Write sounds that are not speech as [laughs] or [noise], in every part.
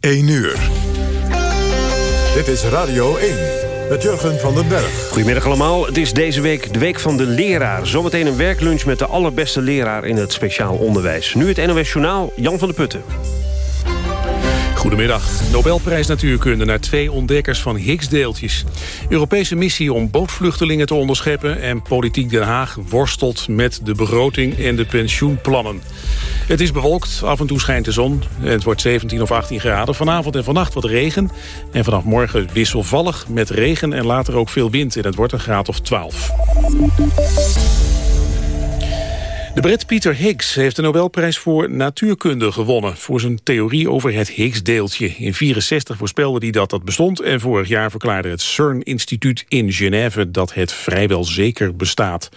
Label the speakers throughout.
Speaker 1: 1 uur. Dit is Radio 1 met Jurgen van den Berg.
Speaker 2: Goedemiddag allemaal. Het is deze week de week van de leraar. Zometeen een werklunch met de allerbeste leraar in het speciaal onderwijs. Nu het NOS Journaal, Jan van der Putten.
Speaker 3: Goedemiddag. Nobelprijs Natuurkunde naar twee ontdekkers van Higgs-deeltjes. Europese missie om bootvluchtelingen te onderscheppen... en Politiek Den Haag worstelt met de begroting en de pensioenplannen. Het is bewolkt, af en toe schijnt de zon. Het wordt 17 of 18 graden. Vanavond en vannacht wat regen. En vanaf morgen wisselvallig met regen en later ook veel wind. En het wordt een graad of 12. De Brit Peter Higgs heeft de Nobelprijs voor natuurkunde gewonnen... voor zijn theorie over het Higgs-deeltje. In 64 voorspelde hij dat dat bestond... en vorig jaar verklaarde het CERN-instituut in Genève... dat het vrijwel zeker bestaat.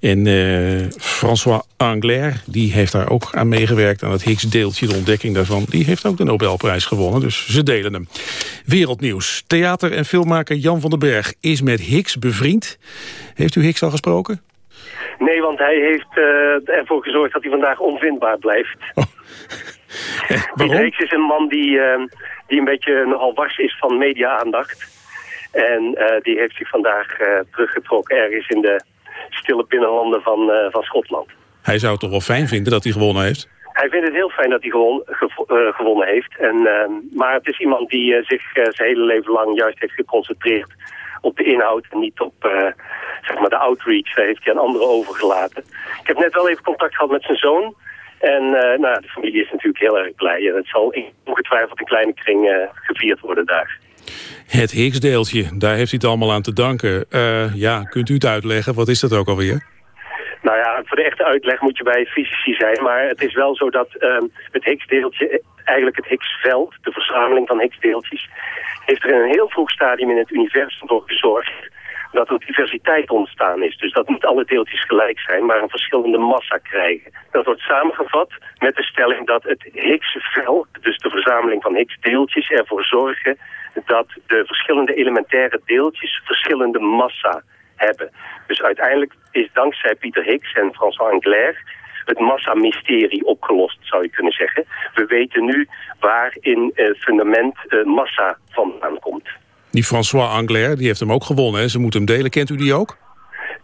Speaker 3: En uh, François Angler, die heeft daar ook aan meegewerkt... aan het Higgs-deeltje, de ontdekking daarvan... die heeft ook de Nobelprijs gewonnen, dus ze delen hem. Wereldnieuws. Theater- en filmmaker Jan van den Berg is met Higgs bevriend. Heeft u Higgs al gesproken?
Speaker 4: Nee, want hij heeft uh, ervoor gezorgd dat hij vandaag onvindbaar blijft. [laughs] Oh.
Speaker 3: Waarom?
Speaker 4: is een man die, die een beetje nogal wars is van media-aandacht. En die heeft zich vandaag teruggetrokken ergens in de stille binnenlanden van, van Schotland.
Speaker 3: Hij zou het toch wel fijn vinden dat hij gewonnen heeft?
Speaker 4: Hij vindt het heel fijn dat hij gewon, gewonnen heeft. En, maar het is iemand die zich zijn hele leven lang juist heeft geconcentreerd op de inhoud en niet op zeg maar de outreach. Daar heeft hij aan anderen overgelaten. Ik heb net wel even contact gehad met zijn zoon. En uh, nou, de familie is natuurlijk heel erg blij. En het zal ongetwijfeld een kleine kring uh, gevierd worden daar.
Speaker 3: Het Higgs-deeltje, daar heeft hij het allemaal aan te danken. Uh, ja, kunt u het uitleggen? Wat is dat ook alweer?
Speaker 4: Nou ja, voor de echte uitleg moet je bij fysici zijn. Maar het is wel zo dat uh, het Higgs-deeltje, eigenlijk het Higgs-veld, de verzameling van Higgs-deeltjes, heeft er in een heel vroeg stadium in het universum voor gezorgd dat er diversiteit ontstaan is. Dus dat niet alle deeltjes gelijk zijn, maar een verschillende massa krijgen. Dat wordt samengevat met de stelling dat het Higgsveld, dus de verzameling van Higgs-deeltjes, ervoor zorgen dat de verschillende elementaire deeltjes verschillende massa hebben. Dus uiteindelijk is dankzij Pieter Higgs en François Anglaire het massamysterie opgelost, zou je kunnen zeggen. We weten nu waar in het fundament uh, massa vandaan komt.
Speaker 3: Die François Angler, die heeft hem ook gewonnen. Hè? Ze moeten hem delen. Kent u die ook?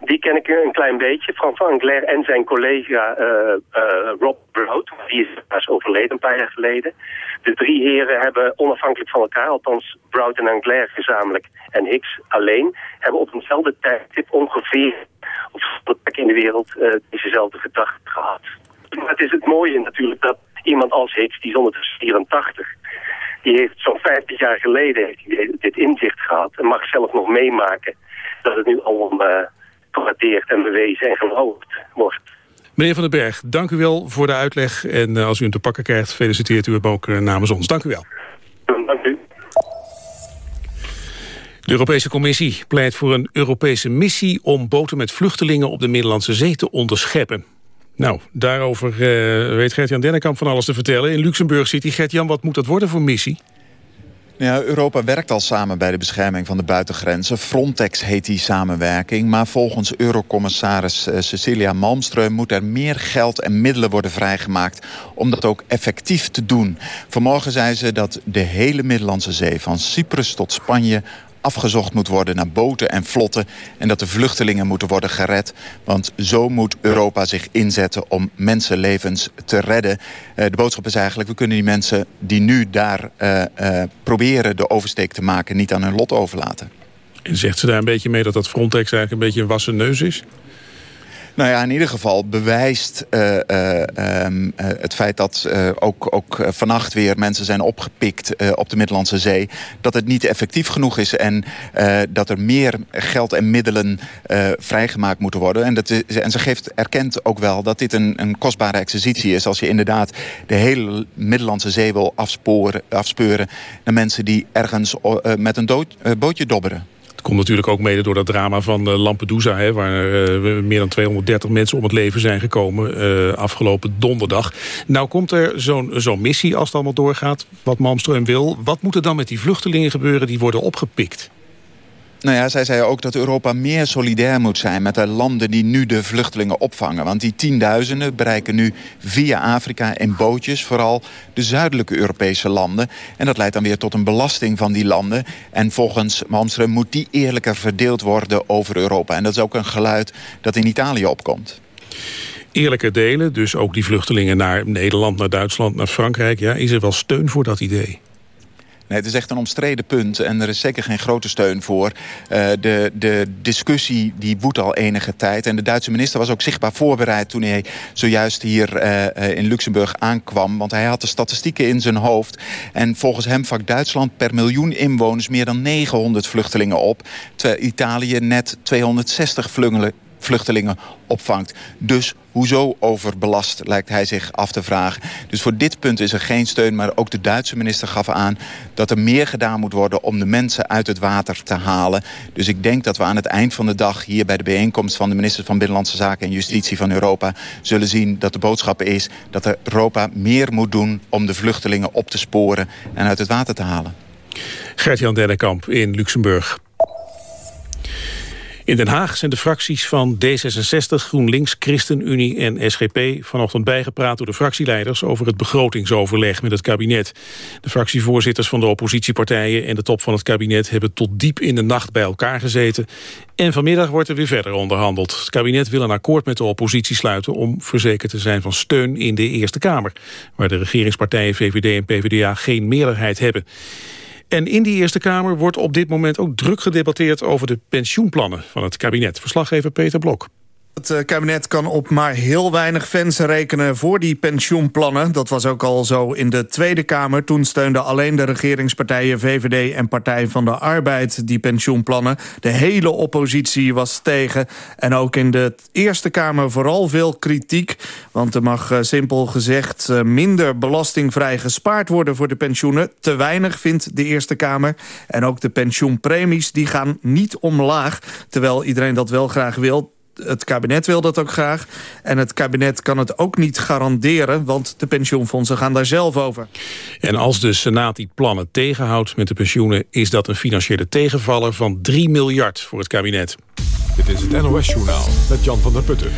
Speaker 4: Die ken ik een klein beetje. François Angler en zijn collega uh, uh, Rob Broad. Die is pas overleden een paar jaar geleden. De drie heren hebben onafhankelijk van elkaar, althans Broad en Angler gezamenlijk en Higgs alleen, hebben op eenzelfde tijdstip ongeveer op de plek in de wereld uh, dezezelfde gedachte gehad. Maar het is het mooie natuurlijk dat iemand als Higgs, die is 184, die heeft zo'n 50 jaar geleden heeft dit inzicht gehad en mag zelf nog meemaken dat het nu allemaal uh, gewaardeerd en bewezen en geloofd wordt.
Speaker 3: Meneer Van den Berg, dank u wel voor de uitleg. En uh, als u hem te pakken krijgt, feliciteert u hem ook uh, namens ons. Dank u wel.
Speaker 4: Dank u.
Speaker 3: De Europese Commissie pleit voor een Europese missie... om boten met vluchtelingen op de Middellandse Zee te onderscheppen. Nou, daarover uh, weet Gert-Jan Dennekamp van alles te vertellen. In Luxemburg City. Gert-Jan, wat moet dat worden voor missie?
Speaker 5: Ja, Europa werkt al samen bij de bescherming van de buitengrenzen. Frontex heet die samenwerking. Maar volgens eurocommissaris eh, Cecilia Malmström... moet er meer geld en middelen worden vrijgemaakt... om dat ook effectief te doen. Vanmorgen zei ze dat de hele Middellandse Zee... van Cyprus tot Spanje afgezocht moet worden naar boten en vlotten... en dat de vluchtelingen moeten worden gered. Want zo moet Europa zich inzetten om mensenlevens te redden. Uh, de boodschap is eigenlijk, we kunnen die mensen die nu daar uh, uh, proberen de oversteek te maken... niet aan hun lot overlaten.
Speaker 3: En zegt ze daar een beetje mee dat dat Frontex eigenlijk een beetje een wassen neus is?
Speaker 5: Nou ja, in ieder geval bewijst uh, uh, um, uh, het feit dat ook, ook vannacht weer mensen zijn opgepikt op de Middellandse Zee. Dat het niet effectief genoeg is en dat er meer geld en middelen vrijgemaakt moeten worden. En, dat en ze geeft, erkent ook wel dat dit een, een kostbare exercitie is. Als je inderdaad de hele Middellandse Zee wil afsporen, afspeuren naar mensen die ergens met een bootje dobberen
Speaker 3: komt natuurlijk ook mede door dat drama van uh, Lampedusa... Hè, waar uh, meer dan 230 mensen om het leven zijn gekomen uh, afgelopen donderdag. Nou komt er zo'n zo'n missie, als het allemaal doorgaat, wat Malmström wil. Wat moet er dan met die vluchtelingen gebeuren die worden opgepikt?
Speaker 5: Nou ja, zij zei ook dat Europa meer solidair moet zijn... met de landen die nu de vluchtelingen opvangen. Want die tienduizenden bereiken nu via Afrika in bootjes... vooral de zuidelijke Europese landen. En dat leidt dan weer tot een belasting van die landen. En volgens Malmström moet die eerlijker verdeeld worden over Europa. En dat is ook een geluid dat in Italië opkomt
Speaker 3: eerlijker delen. Dus ook die vluchtelingen naar Nederland, naar Duitsland, naar Frankrijk. Ja, is er wel steun voor dat idee?
Speaker 5: Nee, het is echt een omstreden punt en er is zeker geen grote steun voor. Uh, de, de discussie die woedt al enige tijd. En de Duitse minister was ook zichtbaar voorbereid... toen hij zojuist hier uh, in Luxemburg aankwam. Want hij had de statistieken in zijn hoofd. En volgens hem vakt Duitsland per miljoen inwoners... meer dan 900 vluchtelingen op. Terwijl Italië net 260 vluchtelingen opvangt. Dus hoezo overbelast, lijkt hij zich af te vragen. Dus voor dit punt is er geen steun, maar ook de Duitse minister gaf aan... dat er meer gedaan moet worden om de mensen uit het water te halen. Dus ik denk dat we aan het eind van de dag... hier bij de bijeenkomst van de ministers van Binnenlandse Zaken en Justitie van Europa... zullen zien dat de boodschap is dat Europa meer moet doen... om de vluchtelingen op te sporen en uit het water te halen.
Speaker 3: Gert-Jan Dennekamp in Luxemburg. In Den Haag zijn de fracties van D66, GroenLinks, ChristenUnie en SGP vanochtend bijgepraat door de fractieleiders over het begrotingsoverleg met het kabinet. De fractievoorzitters van de oppositiepartijen en de top van het kabinet hebben tot diep in de nacht bij elkaar gezeten. En vanmiddag wordt er weer verder onderhandeld. Het kabinet wil een akkoord met de oppositie sluiten om verzekerd te zijn van steun in de Eerste Kamer, waar de regeringspartijen VVD en PvdA geen meerderheid hebben. En in die Eerste Kamer wordt op dit moment ook druk gedebatteerd... over de pensioenplannen van het kabinet. Verslaggever Peter Blok.
Speaker 6: Het eh, kabinet kan op maar heel weinig fans rekenen voor die pensioenplannen. Dat was ook al zo in de Tweede Kamer. Toen steunden alleen de regeringspartijen VVD en Partij van de Arbeid die pensioenplannen. De hele oppositie was tegen. En ook in de Eerste Kamer vooral veel kritiek. Want er mag eh, simpel gezegd eh, minder belastingvrij gespaard worden voor de pensioenen. Te weinig vindt de Eerste Kamer. En ook de pensioenpremies die gaan niet omlaag. Terwijl iedereen dat wel graag wil het kabinet wil dat ook graag. En het kabinet kan het ook niet garanderen... want de pensioenfondsen gaan daar zelf over.
Speaker 3: En als de Senaat die plannen tegenhoudt met de pensioenen... is dat een financiële tegenvaller van 3 miljard voor het kabinet.
Speaker 1: Dit is het NOS Journaal met Jan van der Putten.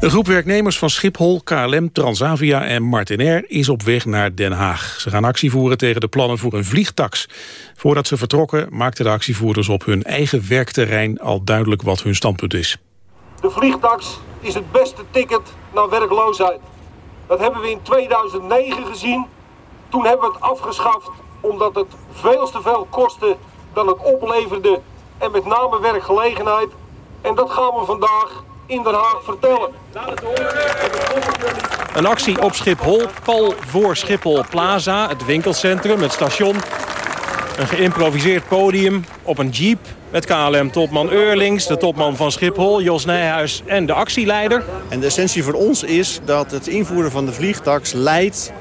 Speaker 3: Een groep werknemers van Schiphol, KLM, Transavia en Martinair is op weg naar Den Haag. Ze gaan actie voeren tegen de plannen voor een vliegtax. Voordat ze vertrokken maakten de actievoerders op hun eigen werkterrein al duidelijk wat hun standpunt is.
Speaker 7: De vliegtax is het beste ticket naar werkloosheid. Dat hebben we in 2009 gezien. Toen hebben we het afgeschaft omdat het veel te veel kostte dan het opleverde. En met name werkgelegenheid. En dat gaan we vandaag in Den Haag vertellen.
Speaker 8: Een actie op Schiphol, pal voor Schiphol Plaza, het winkelcentrum, het station. Een geïmproviseerd podium op een jeep met KLM-topman Eurlings, de topman van Schiphol, Jos Nijhuis en de actieleider.
Speaker 9: En de essentie voor ons is dat het invoeren van de vliegtax leidt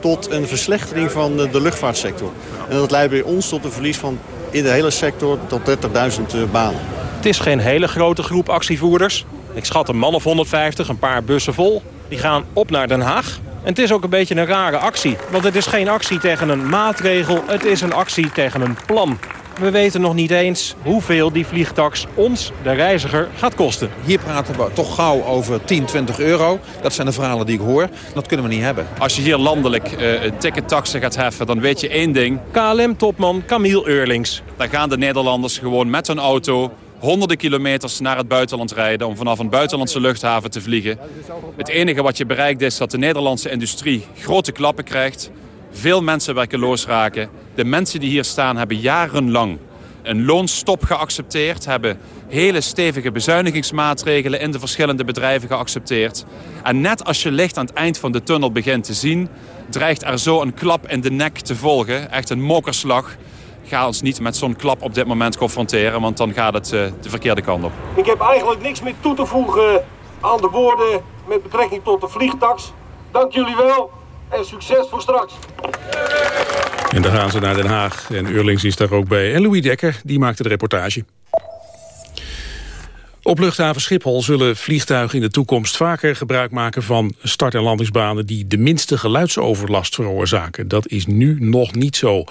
Speaker 9: tot een verslechtering van de, luchtvaartsector. En dat leidt bij ons tot een verlies van in de hele sector tot 30.000 eh, banen.
Speaker 8: Het is geen hele grote groep actievoerders. Ik schat een man of 150, een paar bussen vol. Die gaan op naar Den Haag. En het is ook een beetje een rare actie. Want het is geen actie tegen een maatregel, het is een actie tegen een plan. We weten nog niet eens hoeveel die vliegtax ons, de reiziger, gaat kosten.
Speaker 10: Hier praten we toch gauw over 10, 20 euro. Dat zijn de verhalen die ik hoor. Dat kunnen we niet hebben.
Speaker 11: Als je hier landelijk uh, tickettaxen gaat heffen, dan weet je één ding.
Speaker 8: KLM-topman Camille Eurlings.
Speaker 11: Daar gaan de Nederlanders gewoon met hun auto honderden kilometers naar het buitenland rijden... om vanaf een buitenlandse luchthaven te vliegen. Het enige wat je bereikt is dat de Nederlandse industrie grote klappen krijgt... veel mensen werkeloos raken. De mensen die hier staan hebben jarenlang een loonstop geaccepteerd... hebben hele stevige bezuinigingsmaatregelen in de verschillende bedrijven geaccepteerd. En net als je licht aan het eind van de tunnel begint te zien... dreigt er zo een klap in de nek te volgen, echt een mokerslag ga ons niet met zo'n klap op dit moment confronteren, want dan gaat het uh, de verkeerde kant op.
Speaker 7: Ik heb eigenlijk niks meer toe te voegen aan de woorden met betrekking tot de vliegtax. Dank jullie wel en succes voor straks.
Speaker 3: En dan gaan ze naar Den Haag. En Eurlings is daar ook bij. En Louis Dekker, die maakte de reportage. Op luchthaven Schiphol zullen vliegtuigen in de toekomst vaker gebruik maken van start- en landingsbanen die de minste geluidsoverlast veroorzaken. Dat is nu nog niet zo.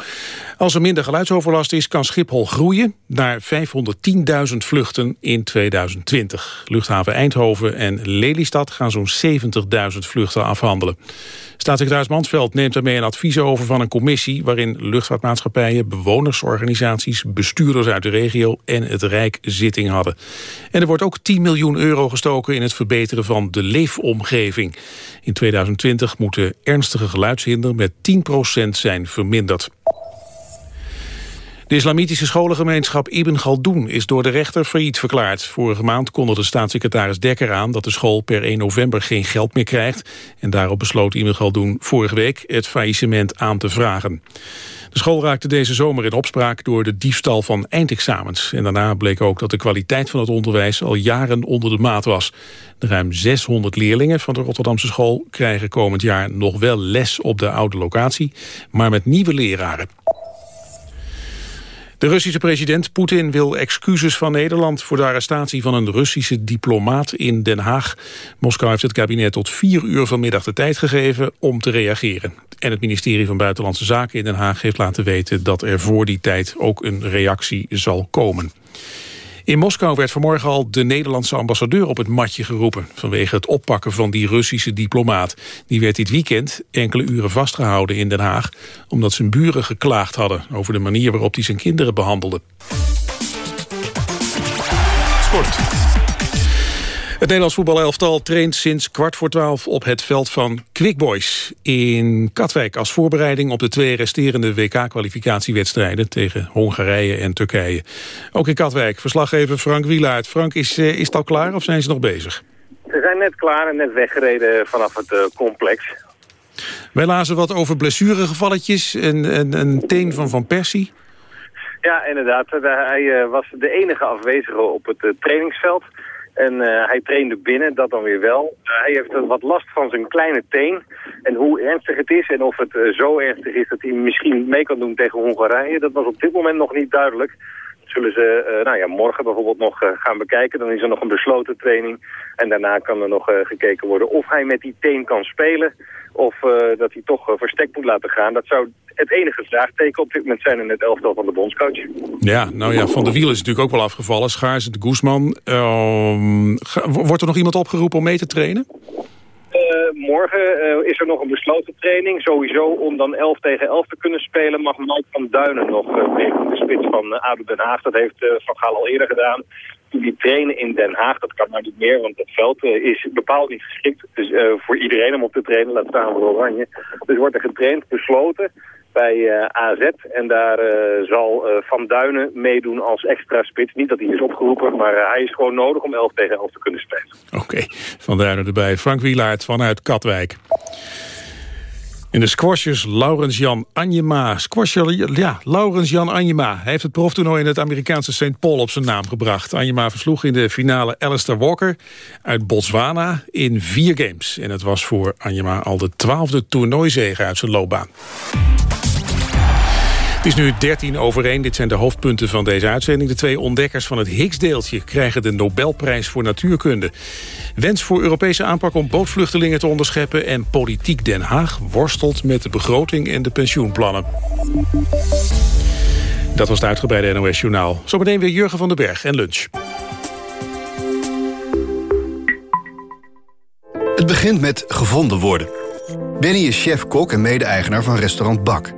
Speaker 3: Als er minder geluidsoverlast is, kan Schiphol groeien naar 510.000 vluchten in 2020. Luchthaven Eindhoven en Lelystad gaan zo'n 70.000 vluchten afhandelen. Staatssecretaris Mansveld neemt daarmee een advies over van een commissie... waarin luchtvaartmaatschappijen, bewonersorganisaties, bestuurders uit de regio en het Rijk zitting hadden. En wordt ook 10 miljoen euro gestoken in het verbeteren van de leefomgeving. In 2020 moet de ernstige geluidshinder met 10% zijn verminderd. De islamitische scholengemeenschap Ibn Galdoen is door de rechter failliet verklaard. Vorige maand kondigde staatssecretaris Dekker aan dat de school per 1 november geen geld meer krijgt. En daarop besloot Ibn Galdoen vorige week het faillissement aan te vragen. De school raakte deze zomer in opspraak door de diefstal van eindexamens. En daarna bleek ook dat de kwaliteit van het onderwijs al jaren onder de maat was. De ruim 600 leerlingen van de Rotterdamse school krijgen komend jaar nog wel les op de oude locatie, maar met nieuwe leraren. De Russische president Poetin wil excuses van Nederland... voor de arrestatie van een Russische diplomaat in Den Haag. Moskou heeft het kabinet tot vier uur vanmiddag de tijd gegeven om te reageren. En het ministerie van Buitenlandse Zaken in Den Haag heeft laten weten... dat er voor die tijd ook een reactie zal komen. In Moskou werd vanmorgen al de Nederlandse ambassadeur op het matje geroepen... vanwege het oppakken van die Russische diplomaat. Die werd dit weekend enkele uren vastgehouden in Den Haag... omdat zijn buren geklaagd hadden over de manier waarop hij zijn kinderen behandelde. Sport. Het Nederlands voetbalelftal traint sinds kwart voor twaalf op het veld van Quick Boys in Katwijk als voorbereiding op de twee resterende WK-kwalificatiewedstrijden tegen Hongarije en Turkije. Ook in Katwijk, verslaggever Frank Wielaert. Frank, is, eh, is het al klaar of zijn ze nog bezig?
Speaker 12: Ze zijn net klaar en net weggereden vanaf het uh, complex.
Speaker 3: Wij lazen wat over blessuregevalletjes en een teen van Van Persie.
Speaker 12: Ja, inderdaad. Hij was de enige afwezige op het trainingsveld. En eh, hij trainde binnen, dat dan weer wel. Uh, hij heeft wat last van zijn kleine teen. En hoe ernstig het is en of het uh, zo ernstig is dat hij misschien mee kan doen tegen Hongarije... dat was op dit moment nog niet duidelijk. Zullen ze nou ja, morgen bijvoorbeeld nog gaan bekijken. Dan is er nog een besloten training. En daarna kan er nog gekeken worden of hij met die teen kan spelen... of dat hij toch verstek moet laten gaan. Dat zou het enige vraagteken op dit moment zijn in het elftal van de bondscoach.
Speaker 3: Ja, nou ja, Van der Wiel is natuurlijk ook wel afgevallen. Schaars, de Guzman. Uh, wordt er nog iemand opgeroepen om mee te trainen?
Speaker 12: Uh, morgen uh, is er nog een besloten training. Sowieso om dan 11 tegen 11 te kunnen spelen mag Mike van Duinen nog uh, de spits van ADO Den Haag. Dat heeft Van Gaal al eerder gedaan. Die trainen in Den Haag, dat kan maar niet meer, want het veld is bepaald niet geschikt dus, voor iedereen om op te trainen, laat staan voor Oranje. Dus wordt er getraind, besloten bij uh, AZ. En daar uh, zal uh, Van Duinen meedoen als extra spits. Niet dat hij is opgeroepen, maar hij is gewoon nodig om 11 tegen 11 te kunnen spelen.
Speaker 3: Oké, Van Duinen erbij. Frank Wielaert vanuit Katwijk. In de squashers Laurens-Jan Anjema. Squasher, ja, Laurens-Jan Anjema. Heeft het proftoernooi in het Amerikaanse St. Paul op zijn naam gebracht. Anjema versloeg in de finale Alistair Walker uit Botswana in vier games. En het was voor Anjema al de twaalfde toernooizege uit zijn loopbaan. Is nu 13 over 1. Dit zijn de hoofdpunten van deze uitzending. De twee ontdekkers van het Higgs-deeltje krijgen de Nobelprijs voor natuurkunde. Wens voor Europese aanpak om bootvluchtelingen te onderscheppen... en politiek Den Haag worstelt met de begroting en de pensioenplannen. Dat was het uitgebreide NOS Journaal. Zometeen weer Jurgen van den Berg en lunch.
Speaker 13: Het begint met gevonden worden. Benny is chef-kok en mede-eigenaar van restaurant Bak...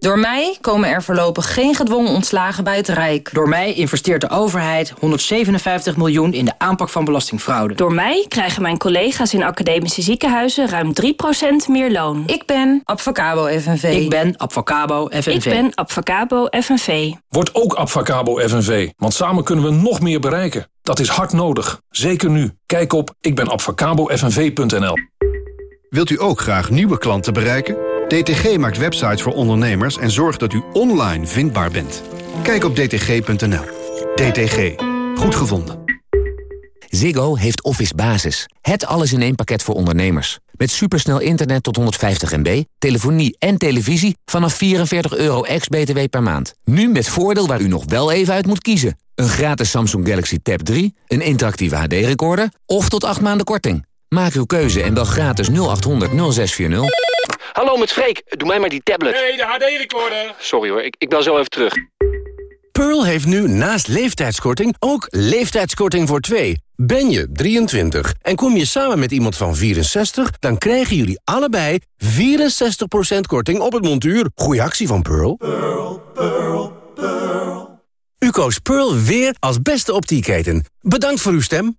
Speaker 14: Door mij komen er voorlopig geen gedwongen ontslagen bij het Rijk.
Speaker 15: Door mij investeert de overheid 157 miljoen in de aanpak van belastingfraude.
Speaker 16: Door mij krijgen mijn collega's in academische ziekenhuizen ruim 3% meer loon.
Speaker 14: Ik ben Abfacabo FNV.
Speaker 15: Ik ben Abfacabo FNV.
Speaker 16: Ik ben Abfacabo FNV.
Speaker 17: Word ook Abfacabo FNV, want samen kunnen we nog meer bereiken. Dat is hard nodig, zeker nu. Kijk op ikbenabfacabofnv.nl
Speaker 13: Wilt u ook graag nieuwe klanten bereiken? DTG maakt websites voor ondernemers en zorgt dat u online vindbaar bent. Kijk op dtg.nl. DTG. Goed gevonden.
Speaker 18: Ziggo heeft Office Basis. Het alles in één pakket voor ondernemers. Met supersnel internet tot 150 MB, telefonie en televisie vanaf 44 euro ex-BTW per maand. Nu met voordeel waar u nog wel even uit moet kiezen. Een gratis Samsung Galaxy Tab 3, een interactieve HD-recorder of tot 8 maanden korting. Maak uw keuze en bel gratis 0800 0640.
Speaker 19: Hallo met Freek, doe mij maar die tablet.
Speaker 20: Nee, de HD-recorder.
Speaker 19: Sorry hoor, ik, ik bel zo even terug.
Speaker 21: Pearl heeft nu naast leeftijdskorting ook leeftijdskorting voor twee. Ben je 23 en kom je samen met iemand van 64... dan krijgen jullie allebei 64% korting op het montuur. Goeie actie van Pearl.
Speaker 20: Pearl, Pearl, Pearl.
Speaker 21: U koos Pearl weer als beste optieketen. Bedankt voor uw stem.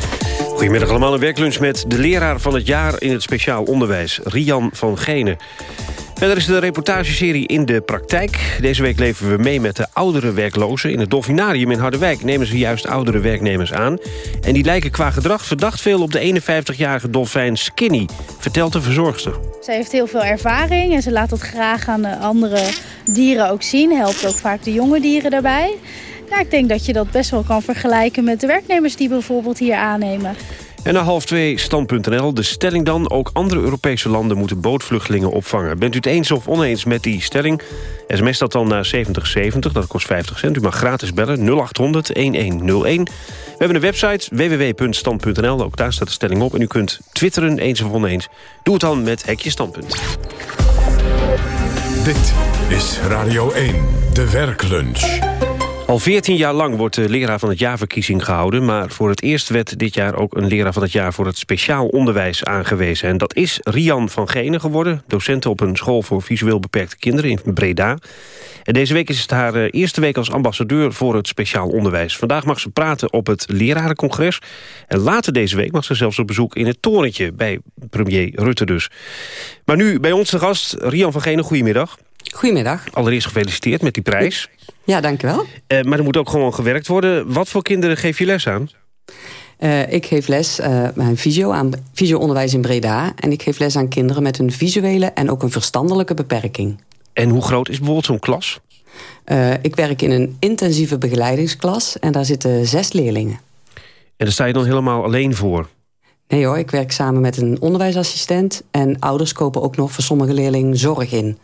Speaker 2: Goedemiddag allemaal, een werklunch met de leraar van het jaar in het speciaal onderwijs, Rian van Genen. Verder is de reportageserie In de Praktijk. Deze week leven we mee met de oudere werklozen. In het Dolfinarium in Harderwijk nemen ze juist oudere werknemers aan. En die lijken qua gedrag verdacht veel op de 51-jarige dolfijn Skinny, vertelt de verzorgster.
Speaker 22: Ze heeft heel veel ervaring en ze laat dat graag aan de andere dieren ook zien. Helpt ook vaak de jonge dieren daarbij. Ik denk dat je dat best wel kan vergelijken met de werknemers die bijvoorbeeld hier aannemen.
Speaker 2: En na half twee stand.nl. De stelling dan, ook andere Europese landen moeten bootvluchtelingen opvangen. Bent u het eens of oneens met die stelling? SMS dat dan naar 7070, dat kost 50 cent. U mag gratis bellen, 0800 1101. We hebben een website, www.stand.nl. Ook daar staat de stelling op. En u kunt twitteren, eens of oneens. Doe het dan met Hekje Standpunt.
Speaker 1: Dit is Radio 1, de werklunch.
Speaker 2: Al 14 jaar lang wordt de leraar van het jaarverkiezing gehouden... maar voor het eerst werd dit jaar ook een leraar van het jaar... voor het speciaal onderwijs aangewezen. En dat is Rian van Genen geworden. Docent op een school voor visueel beperkte kinderen in Breda. En deze week is het haar eh, eerste week als ambassadeur voor het speciaal onderwijs. Vandaag mag ze praten op het lerarencongres. En later deze week mag ze zelfs op bezoek in het torentje... bij premier Rutte dus. Maar nu bij ons de gast, Rian van Genen, goedemiddag.
Speaker 23: Goedemiddag.
Speaker 2: Allereerst gefeliciteerd met die prijs.
Speaker 23: Ja, dankjewel.
Speaker 2: Uh, maar er moet ook gewoon gewerkt worden. Wat voor kinderen geef je les aan?
Speaker 23: Uh, ik geef les uh, aan visio, aan visio-onderwijs in Breda. En ik geef les aan kinderen met een visuele en ook een verstandelijke beperking.
Speaker 2: En hoe groot is bijvoorbeeld zo'n klas?
Speaker 23: ik werk in een intensieve begeleidingsklas en daar zitten zes leerlingen.
Speaker 2: En daar sta je dan helemaal alleen voor?
Speaker 23: Nee hoor, ik werk samen met een onderwijsassistent... en ouders kopen ook nog voor sommige leerlingen zorg in.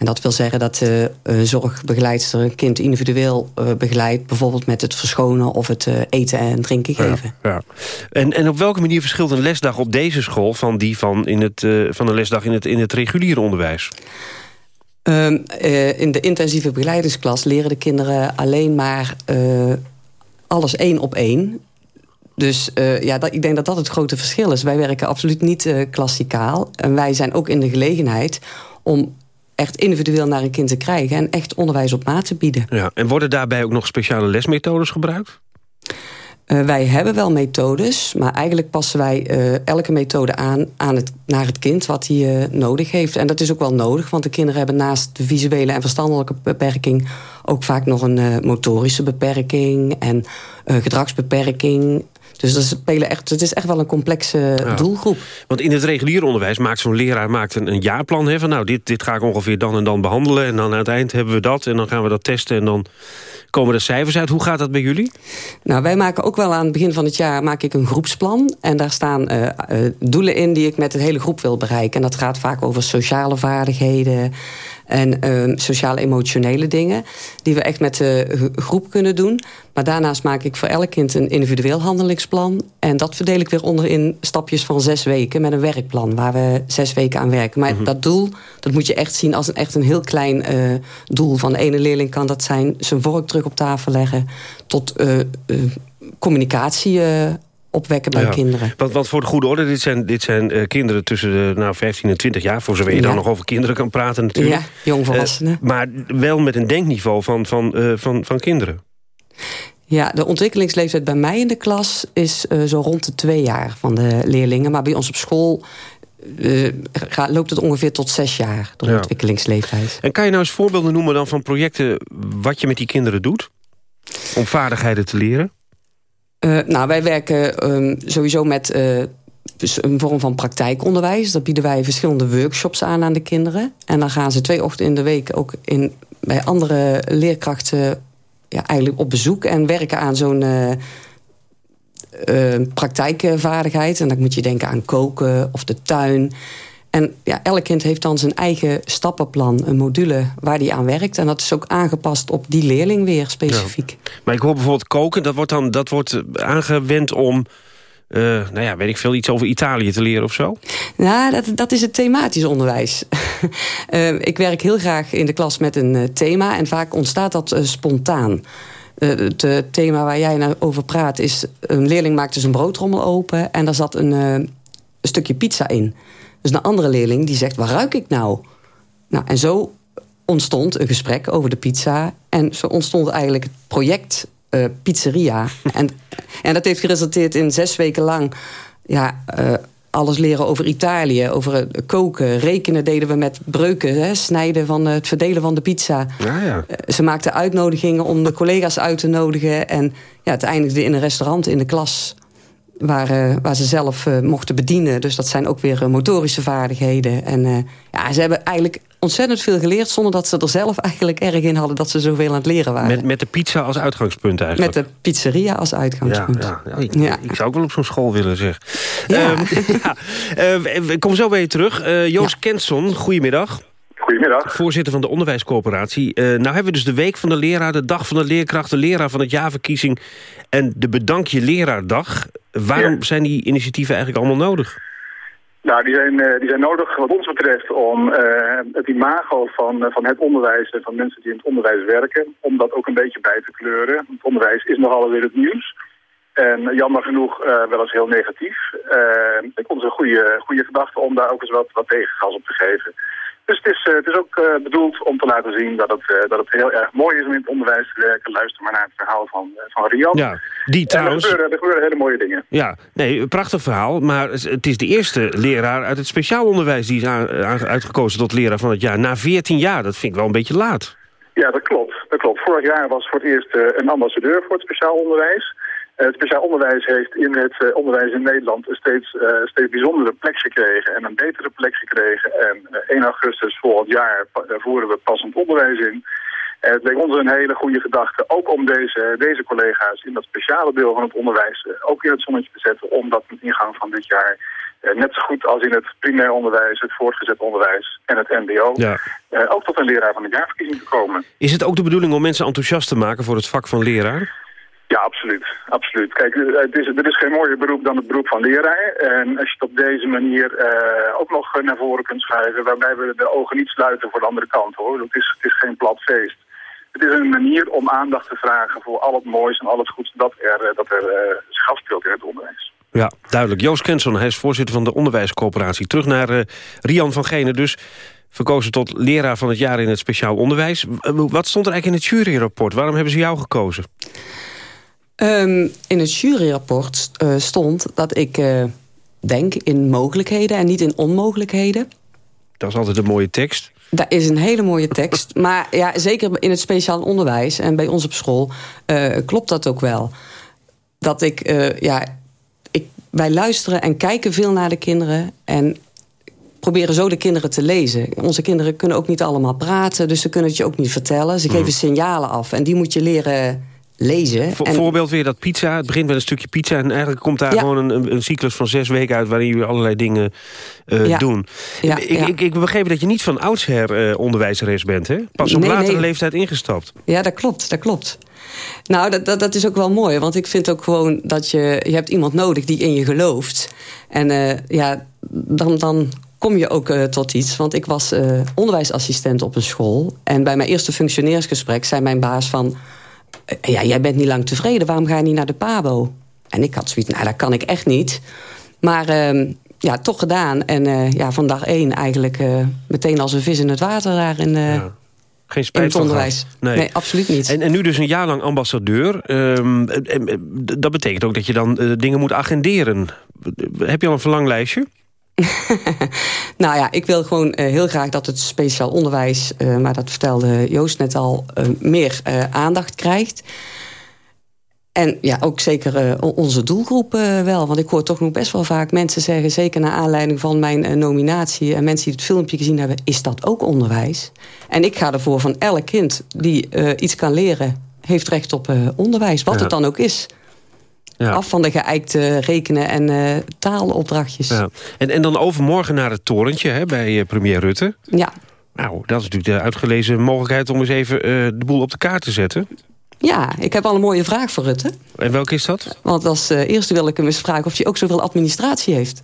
Speaker 23: En dat wil zeggen dat de uh, zorgbegeleidster een kind individueel uh, begeleidt... bijvoorbeeld met het verschonen of het uh, eten en drinken geven.
Speaker 2: Ja, ja. En, en op welke manier verschilt een lesdag op deze school... van die van, in het, van een lesdag in het, in het reguliere onderwijs?
Speaker 23: Um, in de intensieve begeleidingsklas leren de kinderen alleen maar alles één op één. Dus uh, ja, dat, ik denk dat dat het grote verschil is. Wij werken absoluut niet klassikaal. En wij zijn ook in de gelegenheid om echt individueel naar een kind te krijgen... en echt onderwijs op maat te bieden.
Speaker 2: Ja, en worden daarbij ook nog speciale lesmethodes gebruikt?
Speaker 23: Uh, wij hebben wel methodes, maar eigenlijk passen wij uh, elke methode aan, aan het, naar het kind wat hij uh, nodig heeft. En dat is ook wel nodig, want de kinderen hebben naast de visuele en verstandelijke beperking ook vaak nog een motorische beperking en gedragsbeperking. Dus dat spelen echt, het is echt wel een complexe ja. doelgroep.
Speaker 2: Want in het reguliere onderwijs maakt zo'n leraar maakt een, een jaarplan. Hè, van nou, dit, dit ga ik ongeveer dan en dan behandelen. En dan aan het eind hebben we dat. En dan gaan we dat testen. En dan komen er cijfers uit. Hoe gaat dat bij jullie?
Speaker 23: Nou, wij maken ook wel aan het begin van het jaar maak ik een groepsplan. En daar staan uh, uh, doelen in die ik met de hele groep wil bereiken. En dat gaat vaak over sociale vaardigheden en uh, sociaal-emotionele dingen... die we echt met de groep kunnen doen. Maar daarnaast maak ik voor elk kind een individueel handelingsplan. En dat verdeel ik weer onder in stapjes van zes weken... met een werkplan waar we zes weken aan werken. Maar mm -hmm. dat doel, dat moet je echt zien als een, echt een heel klein uh, doel. Van de ene leerling kan dat zijn zijn vork terug op tafel leggen... tot uh, communicatie opwekken bij
Speaker 2: Ja.
Speaker 23: kinderen.
Speaker 2: Want, want voor de goede orde, dit zijn, dit zijn eh, kinderen tussen de nou, 15 en 20 jaar... voor zover je
Speaker 23: Ja.
Speaker 2: dan nog over kinderen kan praten natuurlijk.
Speaker 23: Ja, jongvolwassenen.
Speaker 2: Eh, maar wel met een denkniveau van, van, eh, van, van kinderen.
Speaker 23: Ja, de ontwikkelingsleeftijd bij mij in de klas is zo rond de twee jaar van de leerlingen. Maar bij ons op school gaat- loopt het ongeveer tot zes jaar, de
Speaker 2: Ja.
Speaker 23: ontwikkelingsleeftijd.
Speaker 2: En kan je nou eens voorbeelden noemen dan van projecten... wat je met die kinderen doet? Om vaardigheden te leren?
Speaker 23: Eh, nou, wij werken ehm, sowieso met eh, dus een vorm van praktijkonderwijs. Daar bieden wij verschillende workshops aan aan de kinderen. En dan gaan ze twee ochtenden in de week ook in, bij andere leerkrachten ja, eigenlijk op bezoek en werken aan zo'n eh, praktijkvaardigheid. En dan moet je denken aan koken of de tuin. En ja, elk kind heeft dan zijn eigen stappenplan, een module waar die aan werkt. En dat is ook aangepast op die leerling weer specifiek.
Speaker 2: Maar ik hoor bijvoorbeeld koken, dat wordt, dan, dat wordt eh, aangewend om... eh, nou ja, weet ik veel, iets over Italië te leren of zo?
Speaker 23: Nou, dat, dat is het thematisch onderwijs. [laughs] Eh, ik werk heel graag in de klas met een thema en vaak ontstaat dat spontaan. Het thema waar jij nou over praat is... een leerling maakte zijn broodrommel open en daar zat een, een stukje pizza in. Dus een andere leerling die zegt, waar ruik ik nou? Nou, en zo ontstond een gesprek over de pizza. En zo ontstond eigenlijk het project eh, Pizzeria. [laughs] en, en dat heeft geresulteerd in zes weken lang... Ja, eh, alles leren over Italië, over eh, koken. Rekenen deden we met breuken, hè, snijden van het verdelen van de pizza.
Speaker 2: Ja, ja.
Speaker 23: Ze maakten uitnodigingen om de collega's uit te nodigen. En ja, het eindigde in een restaurant in de klas. Waar, eh, waar ze zelf eh, mochten bedienen. Dus dat zijn ook weer eh, motorische vaardigheden. En ja, ze hebben eigenlijk ontzettend veel geleerd... zonder dat ze er zelf [laughs] eigenlijk erg in hadden... dat ze zoveel aan het leren waren.
Speaker 2: Met, met de pizza als uitgangspunt eigenlijk.
Speaker 23: Met de pizzeria als uitgangspunt.
Speaker 2: ja, ja, ik,
Speaker 23: Ja.
Speaker 2: ik zou ook wel op zo'n school willen, zeg. Ja. [laughs] ja. Eh, we- we komen zo bij je terug. Joost Kenson, goedemiddag.
Speaker 24: Goedemiddag.
Speaker 2: Voorzitter van de Onderwijscoöperatie. Eh, nou hebben we dus de Week van de Leraar, de Dag van de Leerkracht... de Leraar van het Jaarverkiezing en de Bedank je Leraardag. Waarom zijn die initiatieven eigenlijk allemaal nodig?
Speaker 24: Nou, die zijn, eh, die zijn nodig wat ons betreft om eh, het imago van, van het onderwijs en van mensen die in het onderwijs werken, om dat ook een beetje bij te kleuren. Het onderwijs is nogal weer het nieuws. En jammer genoeg wel eens heel negatief. Ik vond het een goede, goede gedachte om daar ook eens wat, wat tegengas op te geven. Dus het is, eh, het is ook eh, bedoeld om te laten zien dat het, eh, dat het heel erg mooi is om in het onderwijs te werken. Luister maar naar het verhaal van, van Rian.
Speaker 2: Ja, die
Speaker 24: En
Speaker 2: trouwens...
Speaker 24: er gebeuren, er gebeuren hele mooie dingen.
Speaker 2: Ja, nee, een prachtig verhaal. Maar het is de eerste leraar uit het speciaal onderwijs... die is uitgekozen tot leraar van het jaar. Na 14 jaar, dat vind ik wel een beetje laat.
Speaker 24: Ja, dat klopt. Dat klopt. Vorig jaar was voor het eerst een ambassadeur voor het speciaal onderwijs. Eh, het speciaal onderwijs heeft in het eh, onderwijs in Nederland een steeds, eh, steeds bijzondere plek gekregen en een betere plek gekregen. En eh, 1 augustus volgend jaar voeren we passend onderwijs in. Het leek ons een hele goede gedachte, ook om deze, deze collega's in dat speciale deel van het onderwijs ook in het zonnetje te zetten, om dat met ingang van dit jaar net zo goed als in het primair onderwijs, het voortgezet onderwijs en het mbo,
Speaker 2: Ja.
Speaker 24: ook tot een leraar van het jaarverkiezing te komen.
Speaker 2: Is het ook de bedoeling om mensen enthousiast te maken... voor het vak van leraar?
Speaker 24: Ja, absoluut. absoluut. Kijk, eh, het is, er is geen mooier beroep dan het beroep van leraar. En als je het op deze manier eh, ook nog naar voren kunt schuiven... waarbij we de ogen niet sluiten voor de andere kant, hoor. Het is, het is geen plat feest. Het is een manier om aandacht te vragen voor al het moois en al het goeds... dat er, eh, dat er eh, zich afspeelt in het onderwijs.
Speaker 2: Ja, duidelijk. Joost Kenson, hij is voorzitter van de Onderwijscoöperatie. Terug naar Rian van Genen dus. Verkozen tot leraar van het jaar in het speciaal onderwijs. Wat stond er eigenlijk in het juryrapport? Waarom hebben ze jou gekozen?
Speaker 23: Ehm, in het juryrapport eh, stond dat ik eh, denk in mogelijkheden en niet in onmogelijkheden.
Speaker 2: Dat is altijd een mooie tekst.
Speaker 23: Dat is een hele mooie tekst. [laughs] Maar ja, zeker in het speciaal onderwijs en bij ons op school eh, klopt dat ook wel. Dat ik, ja, ik, wij luisteren en kijken veel naar de kinderen en proberen zo de kinderen te lezen. Onze kinderen kunnen ook niet allemaal praten, dus ze kunnen het je ook niet vertellen. Ze geven signalen af en die moet je leren lezen.
Speaker 2: Voor,
Speaker 23: En-
Speaker 2: Voorbeeld weer dat pizza. Het begint met een stukje pizza... en eigenlijk komt daar
Speaker 23: Ja.
Speaker 2: gewoon een, een, cyclus van zes weken uit... waarin jullie allerlei dingen eh,
Speaker 23: Ja.
Speaker 2: doen.
Speaker 23: Ja,
Speaker 2: ik. Ik, ik begreep dat je niet van oudsher eh onderwijzeres bent, hè? Pas op
Speaker 23: Nee,
Speaker 2: latere
Speaker 23: nee.
Speaker 2: leeftijd ingestapt.
Speaker 23: Ja, dat klopt, dat klopt. Nou, dat, dat, dat is ook wel mooi. Want ik vind ook gewoon dat je... Je hebt iemand nodig die in je gelooft. En eh, ja, dan, dan kom je ook tot iets. Want ik was onderwijsassistent op een school. En bij mijn eerste functioneersgesprek zei mijn baas van... eh, ja, jij bent niet lang tevreden, waarom ga je niet naar de PABO? En ik had zoiets, nou, dat kan ik echt niet. Maar ehm, ja, toch gedaan. En uh, ja, van dag één eigenlijk uh, meteen als een vis in het water daar in, ja.
Speaker 2: Geen spijt
Speaker 23: in het onderwijs.
Speaker 2: Nee.
Speaker 23: nee. absoluut niet.
Speaker 2: En, en, nu dus een jaar lang ambassadeur. Um, dat betekent ook dat je dan dingen moet agenderen. Heb je al een verlanglijstje? [laughs]
Speaker 23: nou ja, ik wil gewoon uh, heel graag dat het speciaal onderwijs... Uh, maar dat vertelde Joost net al, uh, meer aandacht krijgt. En ja, ook zeker onze doelgroep wel. Want ik hoor toch nog best wel vaak mensen zeggen... zeker naar aanleiding van mijn nominatie... en mensen die het filmpje gezien hebben... is dat ook onderwijs? En ik ga ervoor van elk kind die iets kan leren... heeft recht op onderwijs, wat ja. het dan ook is. Ja. Af van de geëikte rekenen en uh, taalopdrachtjes.
Speaker 2: Ja. En, en dan overmorgen naar het torentje hè, bij uh, premier Rutte.
Speaker 23: Ja.
Speaker 2: Nou, dat is natuurlijk de uitgelezen mogelijkheid om eens even uh, de boel op de kaart te zetten.
Speaker 23: Ja, ik heb al een mooie vraag voor Rutte.
Speaker 2: En welke is dat?
Speaker 23: Want als eerste wil ik hem eens vragen of hij ook zoveel administratie heeft.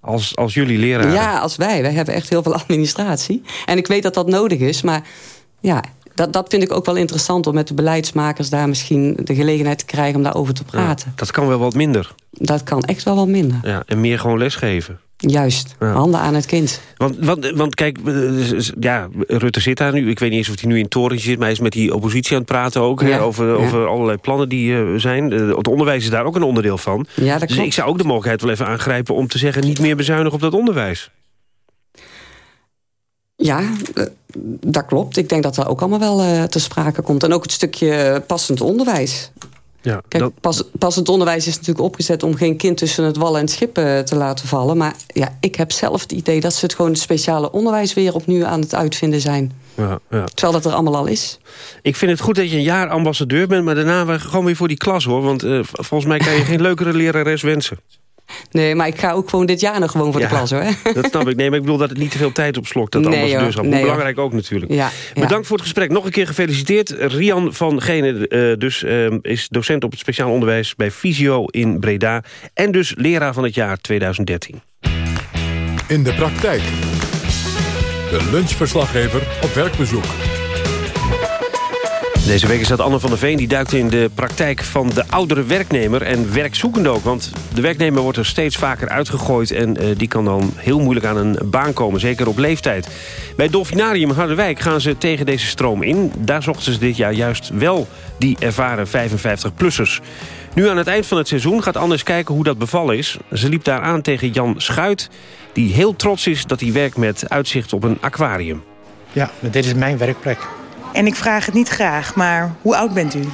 Speaker 2: Als, als jullie leraren?
Speaker 23: Ja, als wij. Wij hebben echt heel veel administratie. En ik weet dat dat nodig is, maar ja, dat, dat vind ik ook wel interessant om met de beleidsmakers daar misschien de gelegenheid te krijgen om daarover te praten.
Speaker 2: Ja, dat kan wel wat minder.
Speaker 23: Dat kan echt wel wat minder.
Speaker 2: Ja, en meer gewoon lesgeven.
Speaker 23: Juist, ja. handen aan het kind.
Speaker 2: Want, want, want kijk, ja, Rutte zit daar nu. Ik weet niet eens of hij nu in het torentje zit... maar hij is met die oppositie aan het praten ook... Ja, over, ja. over allerlei plannen die uh, zijn. Het onderwijs is daar ook een onderdeel van.
Speaker 23: Ja, dat
Speaker 2: dus ik zou ook de mogelijkheid wel even aangrijpen... om te zeggen niet meer bezuinigen op dat onderwijs.
Speaker 23: Ja, dat klopt. Ik denk dat dat ook allemaal wel uh, te sprake komt. En ook het stukje passend onderwijs.
Speaker 2: Ja,
Speaker 23: Kijk,
Speaker 2: dat...
Speaker 23: pas, passend onderwijs is natuurlijk opgezet... om geen kind tussen het wal en het schip uh, te laten vallen. Maar ja, ik heb zelf het idee dat ze het gewoon... het speciale onderwijs weer opnieuw aan het uitvinden zijn.
Speaker 2: Ja, ja.
Speaker 23: Terwijl dat er allemaal al is.
Speaker 2: Ik vind het goed dat je een jaar ambassadeur bent... maar daarna gewoon weer voor die klas, hoor. Want uh, volgens mij kan je geen leukere lerares wensen.
Speaker 23: Nee, maar ik ga ook gewoon dit jaar nog gewoon voor
Speaker 2: ja,
Speaker 23: de klas, hoor. [laughs]
Speaker 2: Dat snap ik. Nee, maar ik bedoel dat het niet te veel tijd opslokt, dat
Speaker 23: nee,
Speaker 2: ambassadeurschap.
Speaker 23: Nee,
Speaker 2: belangrijk ook natuurlijk.
Speaker 23: Ja,
Speaker 2: Bedankt voor het gesprek. Nog een keer gefeliciteerd. Rian van Gene uh, dus, uh, is docent op het speciaal onderwijs bij Visio in Breda. En dus leraar van het jaar 2013.
Speaker 1: In de praktijk. De lunchverslaggever op werkbezoek.
Speaker 2: Deze week is dat Anne van der Veen. Die duikt in de praktijk van de oudere werknemer en werkzoekende ook. Want de werknemer wordt er steeds vaker uitgegooid... en uh, die kan dan heel moeilijk aan een baan komen, zeker op leeftijd. Bij Dolfinarium Harderwijk gaan ze tegen deze stroom in. Daar zochten ze dit jaar juist wel die ervaren 55-plussers. Nu aan het eind van het seizoen gaat Anne eens kijken hoe dat bevallen is. Ze liep daar aan tegen Jan Schuit... die heel trots is dat hij werkt met uitzicht op een aquarium.
Speaker 25: Ja, dit is mijn werkplek.
Speaker 26: En ik vraag het niet graag, maar hoe oud bent u?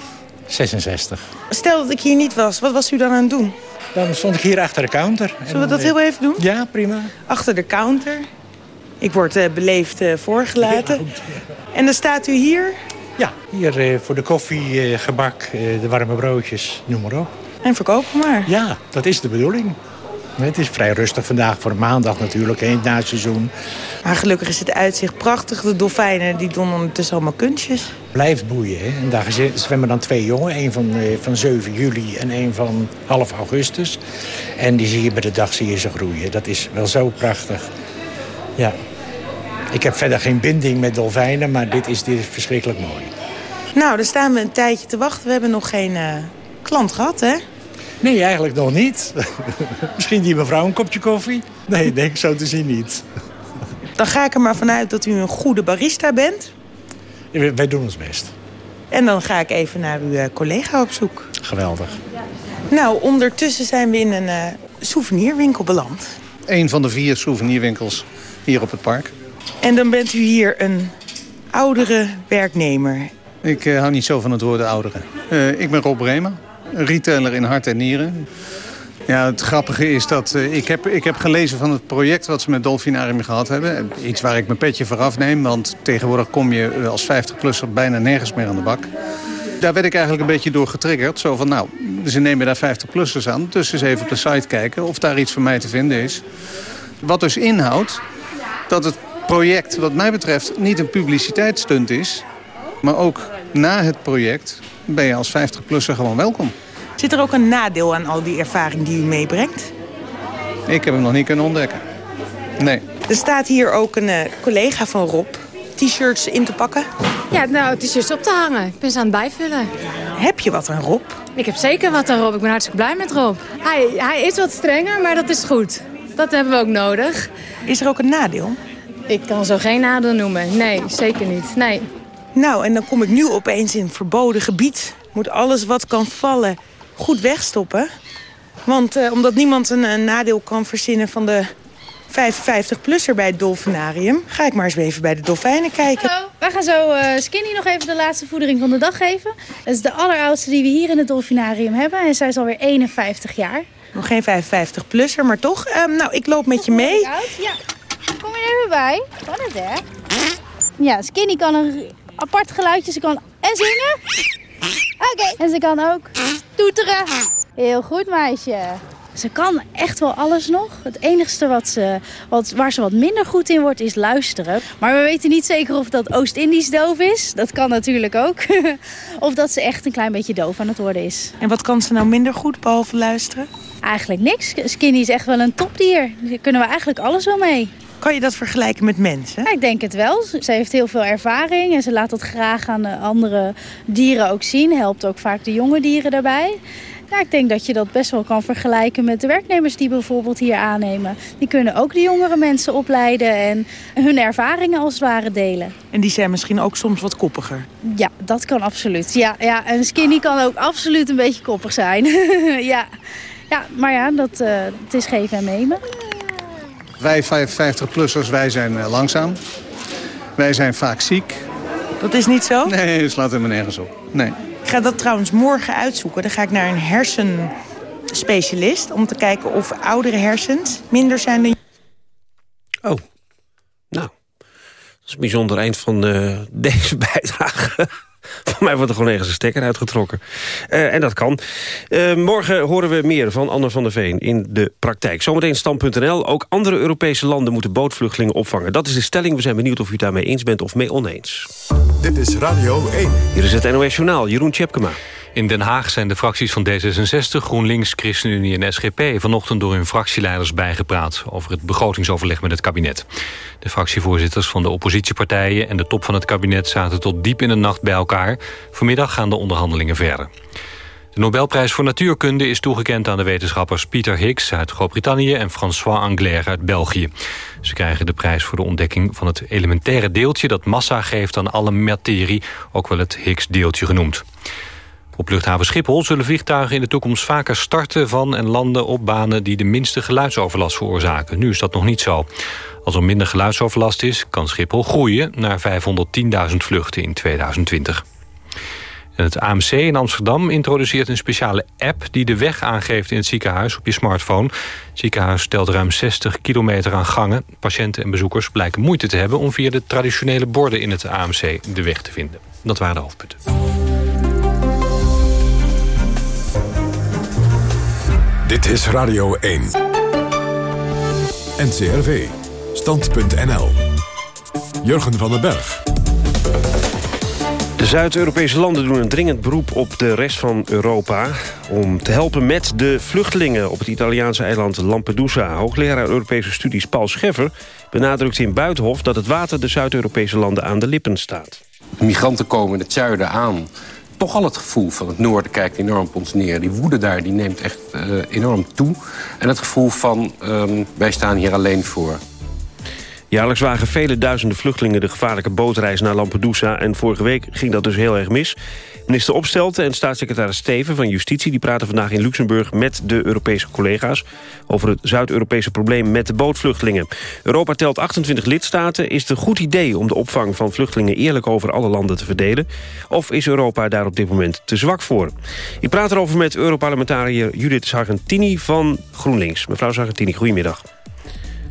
Speaker 25: 66.
Speaker 26: Stel dat ik hier niet was, wat was u dan aan het doen?
Speaker 25: Dan stond ik hier achter de counter.
Speaker 26: Zullen we dat heel even doen?
Speaker 25: Ja, prima.
Speaker 26: Achter de counter. Ik word uh, beleefd uh, voorgelaten. Ja, en dan staat u hier?
Speaker 25: Ja, hier uh, voor de koffie, gebak, de warme broodjes, noem maar op.
Speaker 26: En verkopen maar.
Speaker 25: Ja, dat is de bedoeling. Het is vrij rustig vandaag voor maandag natuurlijk, in het naseizoen.
Speaker 26: Maar gelukkig is het uitzicht prachtig. De dolfijnen die doen ondertussen allemaal kunstjes.
Speaker 25: Blijft boeien. Hè? En daar zwemmen dan twee jongen. Een van, van 7 juli en een van half augustus. En die zie je bij de dag zie je ze groeien. Dat is wel zo prachtig. Ja. Ik heb verder geen binding met dolfijnen, maar dit is, dit is verschrikkelijk mooi.
Speaker 26: Nou, dan staan we een tijdje te wachten. We hebben nog geen uh, klant gehad, hè?
Speaker 25: Nee, eigenlijk nog niet. [laughs] Misschien die mevrouw een kopje koffie? Nee, denk zo te zien niet.
Speaker 26: Dan ga ik er maar vanuit dat u een goede barista bent.
Speaker 25: Wij doen ons best.
Speaker 26: En dan ga ik even naar uw collega op zoek.
Speaker 25: Geweldig.
Speaker 26: Nou, ondertussen zijn we in een uh, souvenirwinkel beland.
Speaker 27: Een van de vier souvenirwinkels hier op het park.
Speaker 26: En dan bent u hier een oudere werknemer.
Speaker 27: Ik uh, hou niet zo van het woord oudere. Uh, ik ben Rob Bremer retailer in hart en nieren. Ja, het grappige is dat uh, ik, heb, ik heb gelezen van het project wat ze met Dolfinarium gehad hebben. Iets waar ik mijn petje voor afneem, want tegenwoordig kom je als 50-plusser bijna nergens meer aan de bak. Daar werd ik eigenlijk een beetje door getriggerd. Zo van, nou, ze nemen daar 50-plussers aan. Dus eens even op de site kijken of daar iets voor mij te vinden is. Wat dus inhoudt dat het project wat mij betreft niet een publiciteitsstunt is... maar ook na het project ben je als 50-plusser gewoon welkom.
Speaker 26: Zit er ook een nadeel aan al die ervaring die u meebrengt?
Speaker 27: Ik heb hem nog niet kunnen ontdekken. Nee.
Speaker 26: Er staat hier ook een uh, collega van Rob t-shirts in te pakken.
Speaker 28: Ja, nou, t-shirts op te hangen. Ik ben ze aan het bijvullen.
Speaker 26: Heb je wat aan Rob?
Speaker 29: Ik heb zeker wat aan Rob. Ik ben hartstikke blij met Rob. Hij, hij is wat strenger, maar dat is goed. Dat hebben we ook nodig.
Speaker 26: Is er ook een nadeel?
Speaker 29: Ik kan zo geen nadeel noemen. Nee, zeker niet. Nee.
Speaker 26: Nou, en dan kom ik nu opeens in verboden gebied. Moet alles wat kan vallen goed wegstoppen. Want uh, omdat niemand een, een, nadeel kan verzinnen van de 55-plusser bij het dolfinarium... ga ik maar eens even bij de dolfijnen kijken.
Speaker 22: Hallo, wij gaan zo uh, Skinny nog even de laatste voedering van de dag geven. Dat is de alleroudste die we hier in het dolfinarium hebben. En zij is alweer 51 jaar.
Speaker 26: Nog geen 55-plusser, maar toch. Um, nou, ik loop met je mee.
Speaker 22: Ja, kom er even bij. Kan het, hè? Ja, Skinny kan een apart geluidje. Ze kan en zingen. Oké. En ze kan ook toeteren. Heel goed, meisje. Ze kan echt wel alles nog. Het enige wat ze, wat, waar ze wat minder goed in wordt, is luisteren. Maar we weten niet zeker of dat Oost-Indisch doof is. Dat kan natuurlijk ook. [laughs] of dat ze echt een klein beetje doof aan het worden is.
Speaker 26: En wat kan ze nou minder goed, behalve luisteren?
Speaker 22: Eigenlijk niks. Skinny is echt wel een topdier. Daar kunnen we eigenlijk alles wel mee.
Speaker 26: Kan je dat vergelijken met mensen?
Speaker 22: Ja, ik denk het wel. Ze heeft heel veel ervaring en ze laat dat graag aan de andere dieren ook zien. Helpt ook vaak de jonge dieren daarbij. Ja, ik denk dat je dat best wel kan vergelijken met de werknemers die bijvoorbeeld hier aannemen. Die kunnen ook de jongere mensen opleiden en hun ervaringen als het ware delen.
Speaker 26: En die zijn misschien ook soms wat koppiger?
Speaker 22: Ja, dat kan absoluut. Ja, ja, een skinny kan ook absoluut een beetje koppig zijn. [laughs] ja. ja, maar ja, dat, uh, het is geven en nemen.
Speaker 27: Wij 55-plussers, wij zijn uh, langzaam. Wij zijn vaak ziek.
Speaker 26: Dat is niet zo?
Speaker 27: Nee, dat slaat helemaal nergens op. Nee.
Speaker 26: Ik ga dat trouwens morgen uitzoeken. Dan ga ik naar een hersenspecialist... om te kijken of oudere hersens minder zijn dan...
Speaker 2: Oh, nou, dat is een bijzonder eind van uh, [laughs] deze bijdrage. [laughs] Voor mij wordt er gewoon ergens een stekker uitgetrokken. Uh, en dat kan. Uh, morgen horen we meer van Anne van der Veen in de praktijk. Zometeen stand.nl. Ook andere Europese landen moeten bootvluchtelingen opvangen. Dat is de stelling. We zijn benieuwd of u daarmee eens bent of mee oneens.
Speaker 1: Dit is Radio 1.
Speaker 2: Hier is het NOS Journaal. Jeroen Tjepkema.
Speaker 30: In Den Haag zijn de fracties van D66, GroenLinks, ChristenUnie en SGP... vanochtend door hun fractieleiders bijgepraat... over het begrotingsoverleg met het kabinet. De fractievoorzitters van de oppositiepartijen en de top van het kabinet... zaten tot diep in de nacht bij elkaar. Vanmiddag gaan de onderhandelingen verder. De Nobelprijs voor Natuurkunde is toegekend aan de wetenschappers Peter Higgs uit Groot-Brittannië en François Anglaire uit België. Ze krijgen de prijs voor de ontdekking van het elementaire deeltje dat massa geeft aan alle materie, ook wel het Higgs-deeltje genoemd. Op luchthaven Schiphol zullen vliegtuigen in de toekomst vaker starten van en landen op banen die de minste geluidsoverlast veroorzaken. Nu is dat nog niet zo. Als er minder geluidsoverlast is, kan Schiphol groeien naar 510.000 vluchten in 2020. En het AMC in Amsterdam introduceert een speciale app... die de weg aangeeft in het ziekenhuis op je smartphone. Het ziekenhuis stelt ruim 60 kilometer aan gangen. Patiënten en bezoekers blijken moeite te hebben... om via de traditionele borden in het AMC de weg te vinden. Dat waren de hoofdpunten.
Speaker 1: Dit is Radio 1. NCRV. Stand.nl. Jurgen van den Berg.
Speaker 2: De Zuid-Europese landen doen een dringend beroep op de rest van Europa... om te helpen met de vluchtelingen op het Italiaanse eiland Lampedusa. Hoogleraar Europese studies Paul Scheffer benadrukt in Buitenhof... dat het water de Zuid-Europese landen aan de lippen staat.
Speaker 28: De migranten komen in het zuiden aan toch al het gevoel van het noorden kijkt enorm op ons neer. Die woede daar die neemt echt uh, enorm toe. En het gevoel van um, wij staan hier alleen voor.
Speaker 2: Jaarlijks wagen vele duizenden vluchtelingen de gevaarlijke bootreis naar Lampedusa... en vorige week ging dat dus heel erg mis. Minister Opstelten en staatssecretaris Steven van Justitie... die praten vandaag in Luxemburg met de Europese collega's... over het Zuid-Europese probleem met de bootvluchtelingen. Europa telt 28 lidstaten. Is het een goed idee om de opvang van vluchtelingen... eerlijk over alle landen te verdelen? Of is Europa daar op dit moment te zwak voor? Ik praat erover met Europarlementariër Judith Sargentini van GroenLinks. Mevrouw Sargentini, goedemiddag.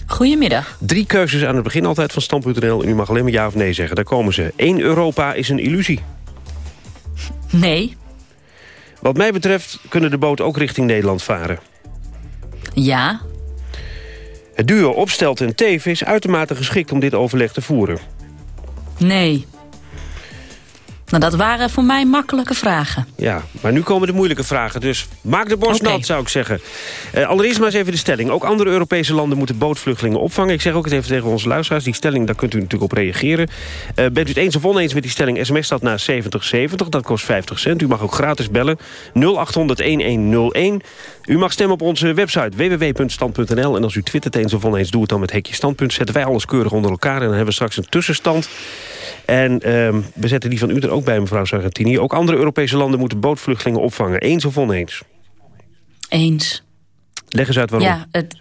Speaker 31: Goedemiddag.
Speaker 2: Drie keuzes aan het begin altijd van Stand.nl. U mag alleen maar ja of nee zeggen. Daar komen ze. Eén Europa is een illusie.
Speaker 31: Nee.
Speaker 2: Wat mij betreft kunnen de boot ook richting Nederland varen.
Speaker 31: Ja.
Speaker 2: Het duo Opstelt en Teven is uitermate geschikt om dit overleg te voeren.
Speaker 31: Nee. Nou, dat waren voor mij makkelijke vragen.
Speaker 2: Ja, maar nu komen de moeilijke vragen. Dus maak de borst
Speaker 31: Oké.
Speaker 2: nat, zou ik zeggen. Eh, allereerst maar eens even de stelling. Ook andere Europese landen moeten bootvluchtelingen opvangen. Ik zeg ook het even tegen onze luisteraars. Die stelling, daar kunt u natuurlijk op reageren. Eh, bent u het eens of oneens met die stelling? SMS staat naar 7070. Dat kost 50 cent. U mag ook gratis bellen. 0800-1101. U mag stemmen op onze website www.stand.nl. En als u twittert eens of oneens, doe het dan met hekje standpunt. Zetten wij alles keurig onder elkaar. En dan hebben we straks een tussenstand. En ehm, we zetten die van u er ook bij, mevrouw Sargentini. Ook andere Europese landen moeten bootvluchtelingen opvangen. Eens of oneens?
Speaker 31: Eens.
Speaker 2: Leg eens uit waarom.
Speaker 31: Ja, het,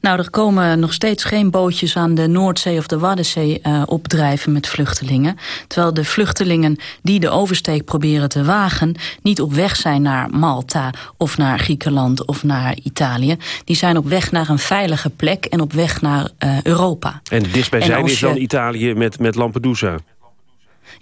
Speaker 31: nou, er komen nog steeds geen bootjes aan de Noordzee of de Waddenzee eh, opdrijven met vluchtelingen. Terwijl de vluchtelingen die de oversteek proberen te wagen... niet op weg zijn naar Malta of naar Griekenland of naar Italië. Die zijn op weg naar een veilige plek en op weg naar eh, Europa.
Speaker 2: En het dichtstbijzijn is dan Italië met, met Lampedusa.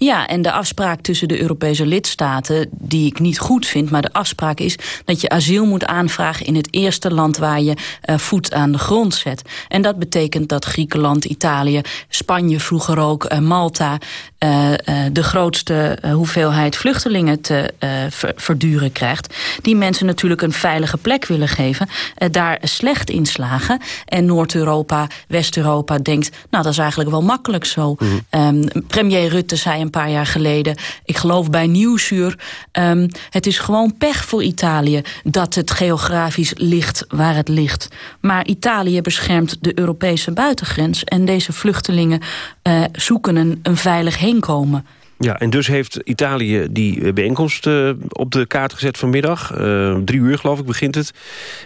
Speaker 31: Ja, en de afspraak tussen de Europese lidstaten, die ik niet goed vind... maar de afspraak is dat je asiel moet aanvragen in het eerste land... waar je eh, voet aan de grond zet. En dat betekent dat Griekenland, Italië, Spanje vroeger ook... eh, Malta eh, de grootste hoeveelheid vluchtelingen te ver- verduren krijgt. Die mensen natuurlijk een veilige plek willen geven. daar slecht in slagen. En Noord-Europa, West-Europa denkt... nou, dat is eigenlijk wel makkelijk zo. Ehm, premier Rutte zei een paar jaar geleden... ik geloof bij Nieuwsuur... ehm, het is gewoon pech voor Italië... dat het geografisch ligt waar het ligt. Maar Italië beschermt de Europese buitengrens... en deze vluchtelingen eh, zoeken een, een veilig heenkomen.
Speaker 2: Ja, en dus heeft Italië die bijeenkomst eh, op de kaart gezet vanmiddag. Eh, drie uur geloof ik begint het.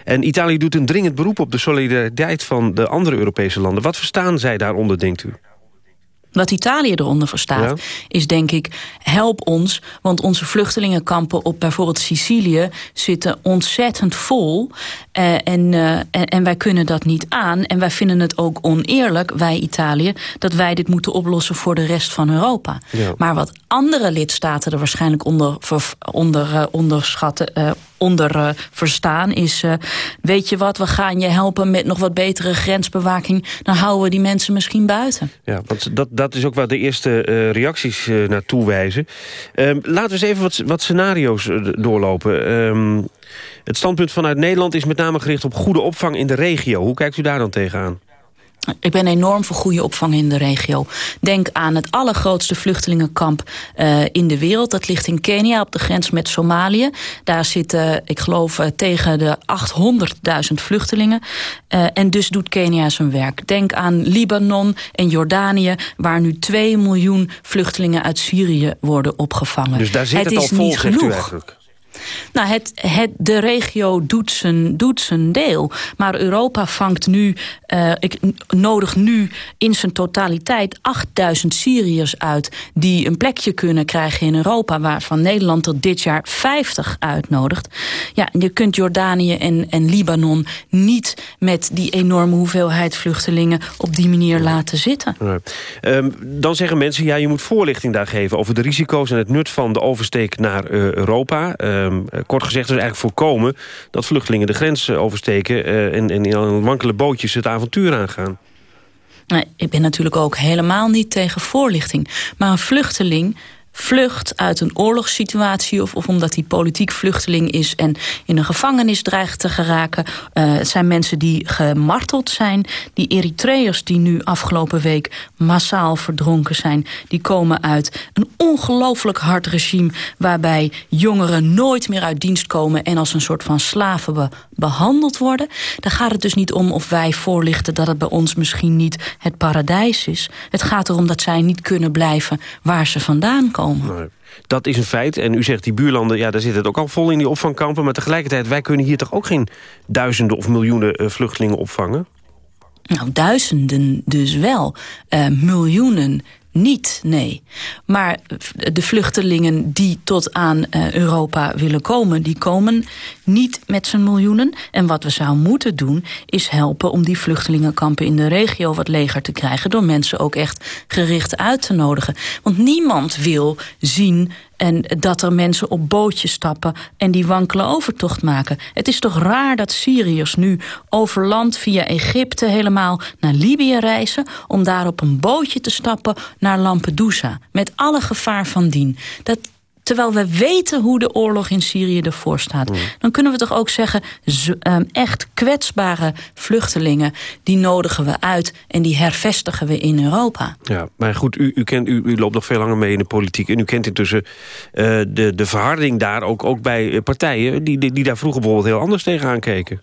Speaker 2: En Italië doet een dringend beroep op de solidariteit van de andere Europese landen. Wat verstaan zij daaronder, denkt u?
Speaker 31: Wat Italië eronder verstaat, is denk ik... help ons, want onze vluchtelingenkampen op bijvoorbeeld Sicilië... zitten ontzettend vol eh, en, eh, en, en wij kunnen dat niet aan. En wij vinden het ook oneerlijk, wij Italië... dat wij dit moeten oplossen voor de rest van Europa.
Speaker 32: Ja.
Speaker 31: Maar wat andere lidstaten er waarschijnlijk onder, onder, eh, onderschatten... eh, onder eh, verstaan is... eh, weet je wat, we gaan je helpen met nog wat betere grensbewaking... dan houden we die mensen misschien buiten.
Speaker 2: Ja, want dat, dat is ook waar de eerste eh, reacties naartoe wijzen. Ehm, laten we eens even wat, wat scenario's doorlopen. Ehm, het standpunt vanuit Nederland is met name gericht op goede opvang in de regio. Hoe kijkt u daar dan tegenaan?
Speaker 31: Ik ben enorm voor goede opvang in de regio. Denk aan het allergrootste vluchtelingenkamp eh, in de wereld. Dat ligt in Kenia op de grens met Somalië. Daar zitten, ik geloof, eh, tegen de 800.000 vluchtelingen. Eh, en dus doet Kenia zijn werk. Denk aan Libanon en Jordanië... waar nu 2 miljoen vluchtelingen uit Syrië worden opgevangen.
Speaker 2: Dus daar zit het, al vol,
Speaker 31: niet
Speaker 2: zegt u
Speaker 31: genoeg.
Speaker 2: eigenlijk.
Speaker 31: Nou, het, het, de regio doet zijn, doet zijn deel. Maar Europa vangt nu, eh, ik nodig nu in zijn totaliteit 8000 Syriërs uit... die een plekje kunnen krijgen in Europa... waarvan Nederland er dit jaar 50 uitnodigt. Ja, je kunt Jordanië en, en Libanon niet met die enorme hoeveelheid vluchtelingen... op die manier laten zitten.
Speaker 2: Ehm, dan zeggen mensen, ja, je moet voorlichting daar geven... over de risico's en het nut van de oversteek naar eh, Europa. Ehm, eh, kort gezegd, dus eigenlijk voorkomen dat vluchtelingen de grens eh, oversteken... eh, en, en in wankele bootjes het avontuur aangaan.
Speaker 31: Ik ben natuurlijk ook helemaal niet tegen voorlichting. Maar een vluchteling vlucht uit een oorlogssituatie... of, of omdat hij politiek vluchteling is en in een gevangenis dreigt te geraken. Eh, het zijn mensen die gemarteld zijn. Die Eritreërs die nu afgelopen week massaal verdronken zijn... die komen uit een ongelooflijk hard regime... waarbij jongeren nooit meer uit dienst komen... en als een soort van slaven be- behandeld worden. Daar gaat het dus niet om of wij voorlichten... dat het bij ons misschien niet het paradijs is. Het gaat erom dat zij niet kunnen blijven waar ze vandaan komen.
Speaker 2: Dat is een feit. En u zegt die buurlanden, ja, daar zit het ook al vol in die opvangkampen. Maar tegelijkertijd, wij kunnen hier toch ook geen duizenden of miljoenen eh, vluchtelingen opvangen?
Speaker 31: Nou, duizenden dus wel. Eh, miljoenen niet, nee. Maar de vluchtelingen die tot aan eh, Europa willen komen... die komen niet met z'n miljoenen. En wat we zouden moeten doen, is helpen om die vluchtelingenkampen in de regio wat leger te krijgen... door mensen ook echt gericht uit te nodigen. Want niemand wil zien En dat er mensen op bootjes stappen en die wankele overtocht maken. Het is toch raar dat Syriërs nu over land via Egypte helemaal naar Libië reizen... om daar op een bootje te stappen naar Lampedusa. Met alle gevaar van dien. Dat, terwijl we weten hoe de oorlog in Syrië ervoor staat. Mm. Dan kunnen we toch ook zeggen, ehm, echt kwetsbare vluchtelingen... die nodigen we uit en die hervestigen we in Europa.
Speaker 2: Ja, maar goed, u, u, kent, u, u loopt nog veel langer mee in de politiek... en u kent intussen uh, de, de verharding daar ook, ook bij eh, partijen... Die, die, die daar vroeger bijvoorbeeld heel anders tegenaan keken.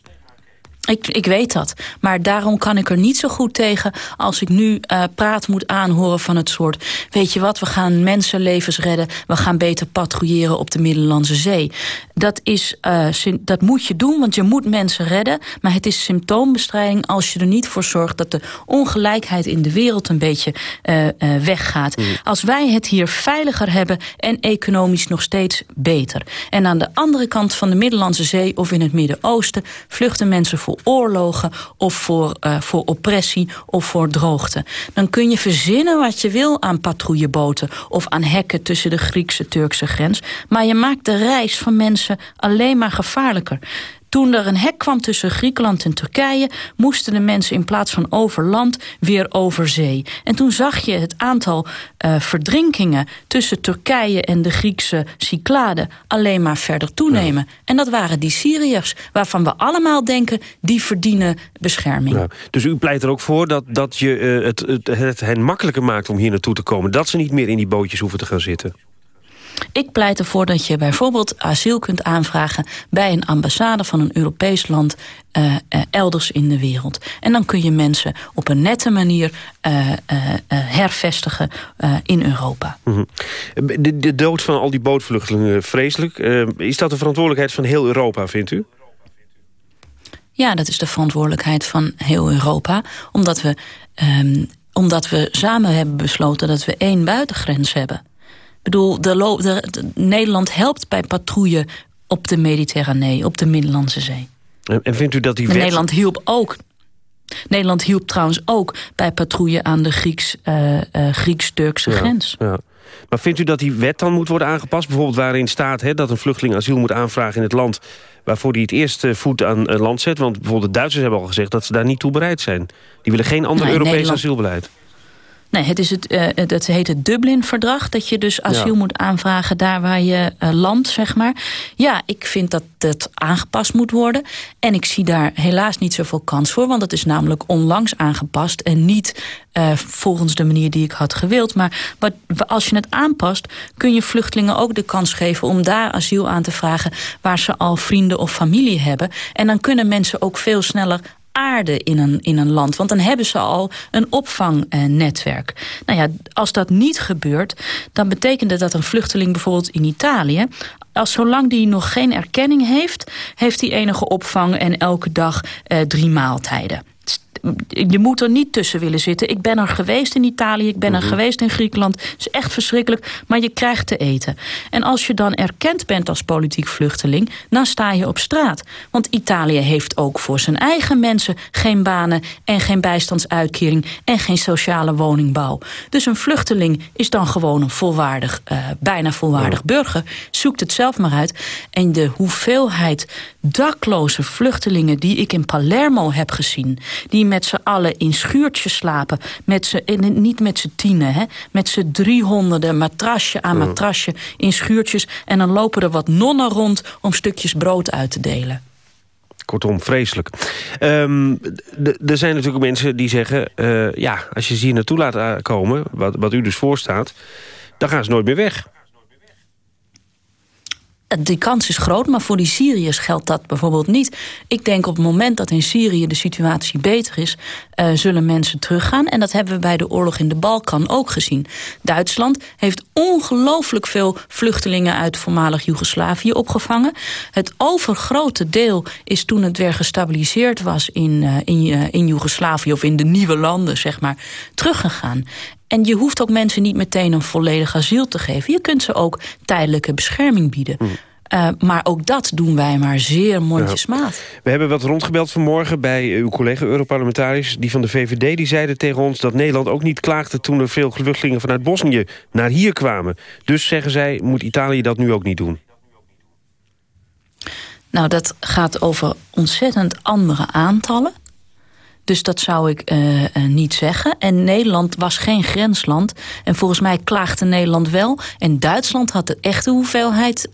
Speaker 31: Ik, ik weet dat. Maar daarom kan ik er niet zo goed tegen... als ik nu uh, praat moet aanhoren van het soort... weet je wat, we gaan mensenlevens redden... we gaan beter patrouilleren op de Middellandse Zee. Dat, is, uh, dat moet je doen, want je moet mensen redden. Maar het is symptoombestrijding als je er niet voor zorgt... dat de ongelijkheid in de wereld een beetje uh, weggaat. Mm. Als wij het hier veiliger hebben en economisch nog steeds beter. En aan de andere kant van de Middellandse Zee of in het Midden-Oosten... vluchten mensen voor voor oorlogen of voor, uh, voor oppressie of voor droogte. Dan kun je verzinnen wat je wil aan patrouilleboten of aan hekken tussen de Griekse-Turkse grens. Maar je maakt de reis van mensen alleen maar gevaarlijker. Toen er een hek kwam tussen Griekenland en Turkije... moesten de mensen in plaats van over land weer over zee. En toen zag je het aantal uh, verdrinkingen... tussen Turkije en de Griekse Cyclade alleen maar verder toenemen. Ja. En dat waren die Syriërs, waarvan we allemaal denken... die verdienen bescherming. Ja.
Speaker 2: Dus u pleit er ook voor dat, dat je uh, het, het, het hen makkelijker maakt om hier naartoe te komen. Dat ze niet meer in die bootjes hoeven te gaan zitten.
Speaker 31: Ik pleit ervoor dat je bijvoorbeeld asiel kunt aanvragen... bij een ambassade van een Europees land uh, uh, elders in de wereld. En dan kun je mensen op een nette manier uh, hervestigen in Europa.
Speaker 2: Mm -hmm. de, de, dood van al die bootvluchtelingen, vreselijk. is dat de verantwoordelijkheid van heel Europa, vindt u?
Speaker 31: Ja, dat is de verantwoordelijkheid van heel Europa. Omdat we, um, omdat we samen hebben besloten dat we één buitengrens hebben bedoel, de, de, de, Nederland helpt bij patrouille op de Mediterranee, op de Middellandse Zee.
Speaker 2: En, en vindt u dat die wet...
Speaker 31: Nederland hielp ook Nederland hielp trouwens ook bij patrouille aan de Grieks, uh, uh, Grieks-Turkse
Speaker 2: ja,
Speaker 31: grens.
Speaker 2: Ja. Maar vindt u dat die wet dan moet worden aangepast? Bijvoorbeeld waarin staat hè, dat een vluchteling asiel moet aanvragen in het land... waarvoor hij het eerste voet aan land zet? Want bijvoorbeeld de Duitsers hebben al gezegd dat ze daar niet toe bereid zijn. Die willen geen ander Europees Nederland... asielbeleid.
Speaker 31: Nee, het, is het, uh, dat heet het Dublin-verdrag. Dat je dus asiel ja. moet aanvragen daar waar je uh, landt, zeg maar. Ja, ik vind dat het aangepast moet worden. En ik zie daar helaas niet zoveel kans voor. Want het is namelijk onlangs aangepast. En niet uh, volgens de manier die ik had gewild. Maar wat, als je het aanpast, kun je vluchtelingen ook de kans geven... om daar asiel aan te vragen waar ze al vrienden of familie hebben. En dan kunnen mensen ook veel sneller aarde in een, in een land. Want dan hebben ze al een opvangnetwerk. Nou ja, als dat niet gebeurt, dan betekent dat een vluchteling bijvoorbeeld in Italië... als zolang die nog geen erkenning heeft, heeft hij enige opvang en elke dag eh, drie maaltijden je moet er niet tussen willen zitten. Ik ben er geweest in Italië, ik ben er mm -hmm. geweest in Griekenland. Het is echt verschrikkelijk, maar je krijgt te eten. En als je dan erkend bent als politiek vluchteling... dan sta je op straat. Want Italië heeft ook voor zijn eigen mensen... geen banen en geen bijstandsuitkering... en geen sociale woningbouw. Dus een vluchteling is dan gewoon een volwaardig, uh, bijna volwaardig ja. burger. Zoekt het zelf maar uit. En de hoeveelheid dakloze vluchtelingen die ik in Palermo heb gezien... die met z'n allen in schuurtjes slapen. Met z'n, niet met z'n tienen, hè, met z'n driehonderden, matrasje aan matrasje in schuurtjes. En dan lopen er wat nonnen rond om stukjes brood uit te delen.
Speaker 2: Kortom, vreselijk. Um, er zijn natuurlijk mensen die zeggen... Uh, ja, als je ze hier naartoe laat komen, wat, wat u dus voorstaat... dan gaan ze nooit meer weg
Speaker 31: die kans is groot, maar voor die Syriërs geldt dat bijvoorbeeld niet. Ik denk op het moment dat in Syrië de situatie beter is... Uh, zullen mensen teruggaan. En dat hebben we bij de oorlog in de Balkan ook gezien. Duitsland heeft ongelooflijk veel vluchtelingen... uit voormalig Joegoslavië opgevangen. Het overgrote deel is toen het weer gestabiliseerd was... in, uh, in, uh, in Joegoslavië of in de nieuwe landen, zeg maar, teruggegaan. En je hoeft ook mensen niet meteen een volledig asiel te geven. Je kunt ze ook tijdelijke bescherming bieden. Mm. Uh, maar ook dat doen wij maar zeer mondjesmaat.
Speaker 2: We hebben wat rondgebeld vanmorgen bij uw collega-Europarlementariërs. Die van de VVD die zeiden tegen ons dat Nederland ook niet klaagde... toen er veel vluchtelingen vanuit Bosnië naar hier kwamen. Dus zeggen zij, moet Italië dat nu ook niet doen?
Speaker 31: Nou, dat gaat over ontzettend andere aantallen. Dus dat zou ik uh, uh, niet zeggen. En Nederland was geen grensland. En volgens mij klaagde Nederland wel. En Duitsland had de echte hoeveelheid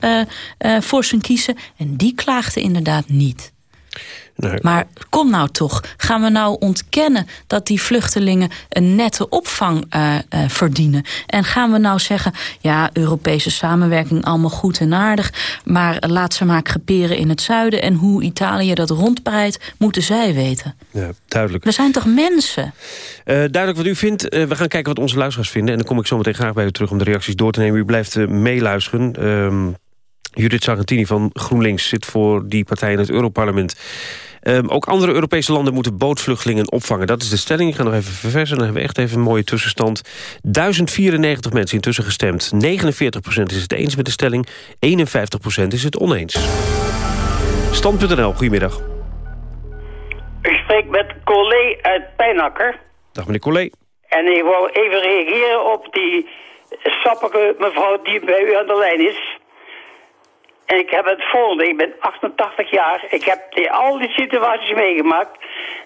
Speaker 31: voor zijn kiezen. En die klaagde inderdaad niet.
Speaker 2: Nee.
Speaker 31: Maar kom nou toch, gaan we nou ontkennen dat die vluchtelingen een nette opvang uh, uh, verdienen? En gaan we nou zeggen, ja, Europese samenwerking allemaal goed en aardig, maar laat ze maar creperen in het zuiden en hoe Italië dat rondbreidt, moeten zij weten.
Speaker 2: Ja, duidelijk.
Speaker 31: We zijn toch mensen?
Speaker 2: Uh, duidelijk wat u vindt. we gaan kijken wat onze luisteraars vinden en dan kom ik zo meteen graag bij u terug om de reacties door te nemen. U blijft meeluisteren. Um, Judith Sargentini van GroenLinks zit voor die partij in het Europarlement. Um, ook andere Europese landen moeten bootvluchtelingen opvangen. Dat is de stelling. Ik ga nog even verversen. Dan hebben we echt even een mooie tussenstand. 1094 mensen intussen gestemd. 49% is het eens met de stelling. 51% is het oneens. Stand.nl, goedemiddag.
Speaker 32: Ik spreek met Collet uit Pijnakker.
Speaker 2: Dag meneer Collet.
Speaker 32: En ik wou even reageren op die sappige mevrouw die bij u aan de lijn is. En ik heb het volgende. Ik ben 88 jaar. Ik heb die, al die situaties meegemaakt.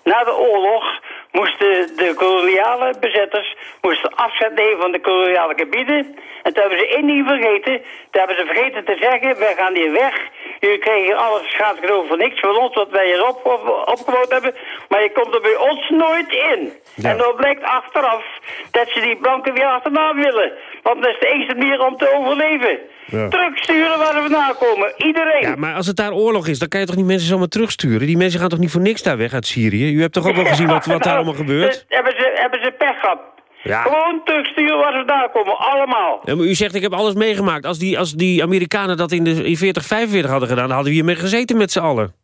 Speaker 32: Na de oorlog moesten de koloniale bezetters moesten afzet nemen van de koloniale gebieden. En toen hebben ze één ding vergeten. Toen hebben ze vergeten te zeggen, wij gaan hier weg. Jullie krijgen alles gratis cadeau voor niks van ons wat wij hier op, op, opgebouwd hebben. Maar je komt er bij ons nooit in.
Speaker 2: Ja.
Speaker 32: En dan blijkt achteraf dat ze die blanken weer achterna willen. Want dat is de enige manier om te overleven.
Speaker 2: Ja.
Speaker 32: Terugsturen waar we vandaan komen. Iedereen.
Speaker 2: Ja, maar als het daar oorlog is, dan kan je toch niet mensen zomaar terugsturen? Die mensen gaan toch niet voor niks daar weg uit Syrië? U hebt toch ook wel gezien wat, wat daar [laughs] allemaal gebeurt?
Speaker 32: Dus hebben, ze, hebben ze pech gehad.
Speaker 2: Ja.
Speaker 32: Gewoon terugsturen waar ze vandaan komen. Allemaal.
Speaker 2: Ja, maar u zegt, ik heb alles meegemaakt. Als die, als die Amerikanen dat in, de, in 40, 45 hadden gedaan... dan hadden we hiermee gezeten met z'n allen.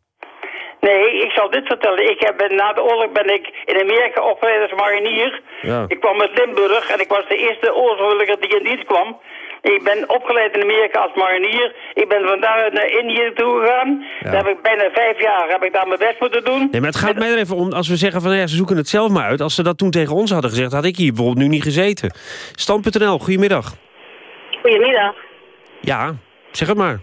Speaker 32: Nee, ik zal dit vertellen. Ik heb, na de oorlog ben ik in Amerika opgeleid als marinier.
Speaker 2: Ja.
Speaker 32: Ik kwam uit Limburg en ik was de eerste oorlogsvrijwilliger die in dienst kwam. Ik ben opgeleid in Amerika als marinier. Ik ben vandaar naar Indië toe gegaan. Daar heb ik bijna vijf jaar heb ik daar mijn best moeten doen.
Speaker 2: Nee, maar het gaat mij er even om, als we zeggen van ja, ze zoeken het zelf maar uit. Als ze dat toen tegen ons hadden gezegd, had ik hier bijvoorbeeld nu niet gezeten. Stand.nl, goedemiddag.
Speaker 33: Goedemiddag.
Speaker 2: Ja, zeg het maar.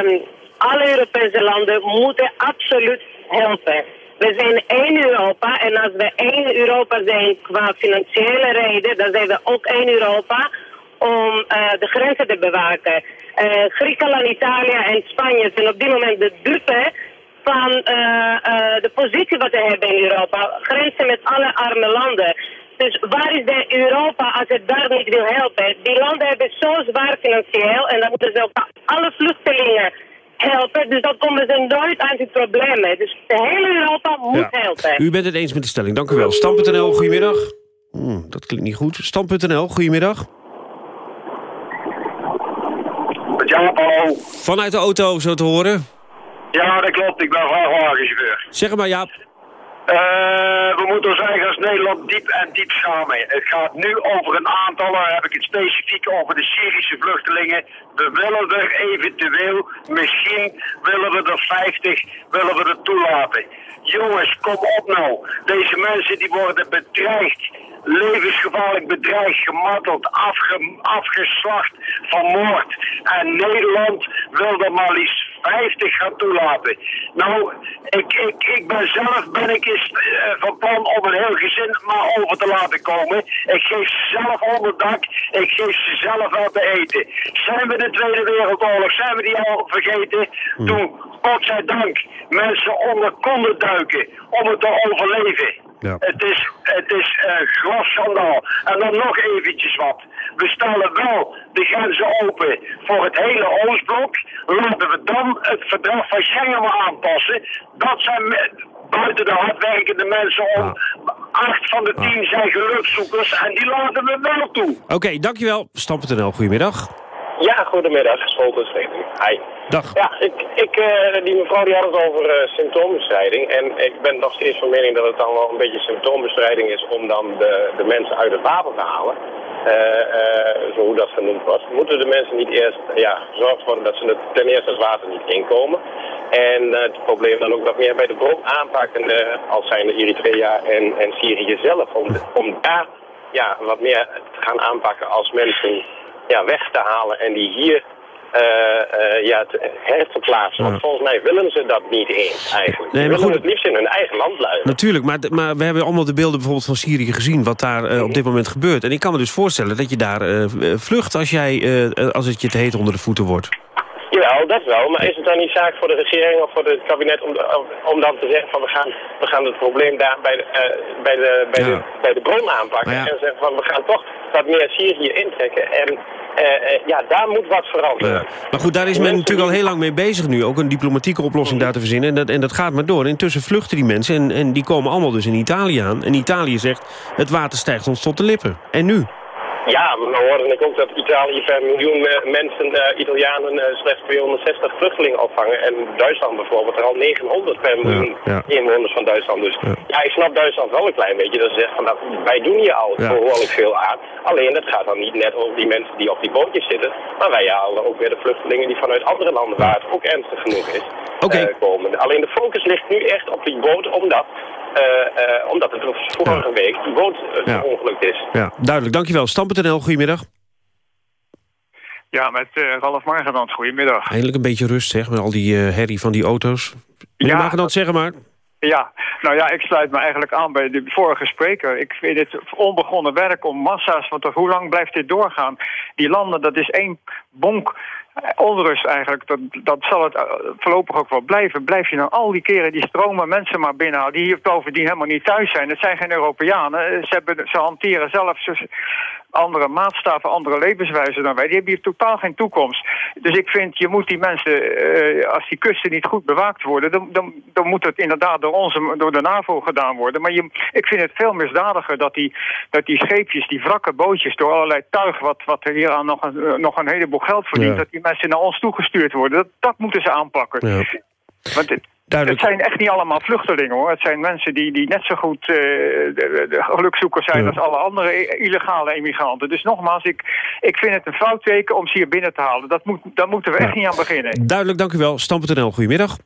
Speaker 33: Um, alle Europese landen moeten absoluut helpen. We zijn één Europa en als we één Europa zijn qua financiële reden, dan zijn we ook één Europa om uh, de grenzen te bewaken. Uh, Griekenland, Italië en Spanje zijn op dit moment de dupe van uh, de positie wat we hebben in Europa. Grenzen met alle arme landen. Dus waar is de Europa als het daar niet wil helpen? Die landen hebben zo zwaar financieel en dan moeten ze ook alle vluchtelingen helpen. Dus dan komen ze nooit aan die problemen. Dus de hele Europa moet
Speaker 2: Ja.
Speaker 33: helpen.
Speaker 2: U bent het eens met de stelling, dank u wel. Stam.nl, goedemiddag. Hmm, dat klinkt niet goed. Stam.nl, goedemiddag.
Speaker 34: Ja, hallo.
Speaker 2: Vanuit de auto, zo te horen.
Speaker 34: Ja, dat klopt. Ik ben vrachtwagenchauffeur.
Speaker 2: Zeg het maar, Jaap.
Speaker 34: Eh, we moeten ons eigen als Nederland diep en diep schamen. Het gaat nu over een aantal, dan heb ik het specifiek over de Syrische vluchtelingen. We willen er eventueel, misschien willen we er 50, willen we er toelaten. Jongens, kom op nou. Deze mensen die worden bedreigd. Levensgevaarlijk bedreigd, gemarteld, afge, afgeslacht, vermoord. En Nederland wil er maar liefst 50 gaan toelaten. Nou, ik, ik, ik ben zelf ben ik eens eh, van plan om een heel gezin maar over te laten komen. Ik geef ze zelf onderdak, ik geef ze zelf wat te eten. Zijn we de Tweede Wereldoorlog, zijn we die al vergeten? Toen, godzijdank, mensen onder konden duiken om het te overleven.
Speaker 2: Ja.
Speaker 34: Het is, het is schandaal. En dan nog eventjes wat. We stellen wel de grenzen open voor het hele Oostblok. Laten we dan het verdrag van Schengen maar aanpassen. Dat zijn buiten de hardwerkende mensen om. Acht van de tien zijn gelukzoekers en die laten we wel toe.
Speaker 2: Oké, dankjewel. Stam.nl, goedemiddag.
Speaker 35: Ja, goedemiddag, schoolbestrijding. Hi.
Speaker 2: Dag.
Speaker 35: Ja, ik, ik, eh, die mevrouw die had het over eh, symptoombestrijding. En ik ben nog steeds van mening dat het dan wel een beetje symptoombestrijding is om dan de, de mensen uit het water te halen. Eh, zo hoe dat genoemd was. Moeten de mensen niet eerst ja, gezorgd worden dat ze het, ten eerste het water niet inkomen. En het probleem dan ook wat meer bij de bron aanpakken, als zijn de Eritrea en, en Syrië zelf. Om, om daar ja, wat meer te gaan aanpakken als mensen ja, weg te halen en die hier eh, ja, te, her te plaatsen. Want volgens mij willen ze dat niet eens eigenlijk.
Speaker 2: Nee,
Speaker 35: Ze
Speaker 2: maar
Speaker 35: willen
Speaker 2: goed.
Speaker 35: het liefst in hun eigen land blijven.
Speaker 2: Natuurlijk, maar, maar we hebben allemaal de beelden bijvoorbeeld van Syrië gezien... wat daar eh, op dit moment gebeurt. En ik kan me dus voorstellen dat je daar vlucht als, jij, eh, als het je te heet onder de voeten wordt.
Speaker 35: Jawel, dat wel. Maar is het dan niet zaak voor de regering of voor het kabinet om, om, dan te zeggen van we gaan, we gaan het probleem daar bij de, bij de, bij de, bij de bron aanpakken.
Speaker 2: Ja.
Speaker 35: En zeggen van we gaan toch wat meer Syrië intrekken. En ja, daar moet wat veranderen.
Speaker 2: Maar goed, daar is men natuurlijk al heel lang mee bezig nu. Ook een diplomatieke oplossing daar te verzinnen. En dat, en dat gaat maar door. Intussen vluchten die mensen en, en die komen allemaal dus in Italië aan. En Italië zegt, het water stijgt ons tot de lippen. En nu?
Speaker 35: Ja, maar dan hoorde ik ook dat Italië per miljoen eh, mensen, eh, Italianen, eh, slechts 260 vluchtelingen opvangen. En Duitsland bijvoorbeeld er al 900 per miljoen
Speaker 2: ja.
Speaker 35: inwoners van Duitsland. Dus ja. ik snap Duitsland wel een klein beetje. Dat ze zeggen van, nou, wij doen hier al
Speaker 2: Ja.
Speaker 35: behoorlijk veel aan. Alleen het gaat dan niet net over die mensen die op die bootjes zitten. Maar wij halen ook weer de vluchtelingen die vanuit andere landen, waar het ook ernstig genoeg is, komen. Alleen de focus ligt nu echt op die boot, omdat... eh, eh, omdat het vorige week die boot uh,
Speaker 2: Ja.
Speaker 35: verongelukt is.
Speaker 2: Ja, duidelijk. Dankjewel. Stam.nl, goedemiddag.
Speaker 36: Ja, met eh Ralf Margenand. Goedemiddag.
Speaker 2: Eindelijk een beetje rust, zeg, met al die eh, herrie van die auto's. Meneer
Speaker 36: Ja,
Speaker 2: Margenant, zeg maar.
Speaker 36: Ja, nou ja, ik sluit me eigenlijk aan bij de vorige spreker. Ik vind het onbegonnen werk om massa's, want hoe lang blijft dit doorgaan? Die landen, dat is één bonk eh, onrust eigenlijk. Dat, dat zal het eh, voorlopig ook wel blijven. Blijf je nou al die keren die stromen mensen maar binnenhalen... die hier bovendien helemaal niet thuis zijn. Het zijn geen Europeanen. Ze, hebben, ze hanteren zelf andere maatstaven, andere levenswijzen dan wij. Die hebben hier totaal geen toekomst. Dus ik vind, je moet die mensen, eh, als die kusten niet goed bewaakt worden... Dan, dan, dan moet het inderdaad door, onze, door de NAVO gedaan worden. Maar je, ik vind het veel misdadiger dat die, dat die scheepjes, die wrakke bootjes... door allerlei tuig, wat, wat er hier aan nog een, eh, nog een heleboel geld verdient...
Speaker 2: Ja.
Speaker 36: dat die mensen naar ons toegestuurd worden. Dat, dat moeten ze aanpakken.
Speaker 2: Ja.
Speaker 36: Want het, het zijn echt niet allemaal vluchtelingen hoor. Het zijn mensen die, die net zo goed eh, de, de, de gelukzoekers zijn als alle andere illegale immigranten. Dus nogmaals, ik, ik vind het een fout teken om ze hier binnen te halen. Dat moet, daar moeten we echt niet aan beginnen.
Speaker 2: Duidelijk, dank u wel. Stam.nl, goedemiddag.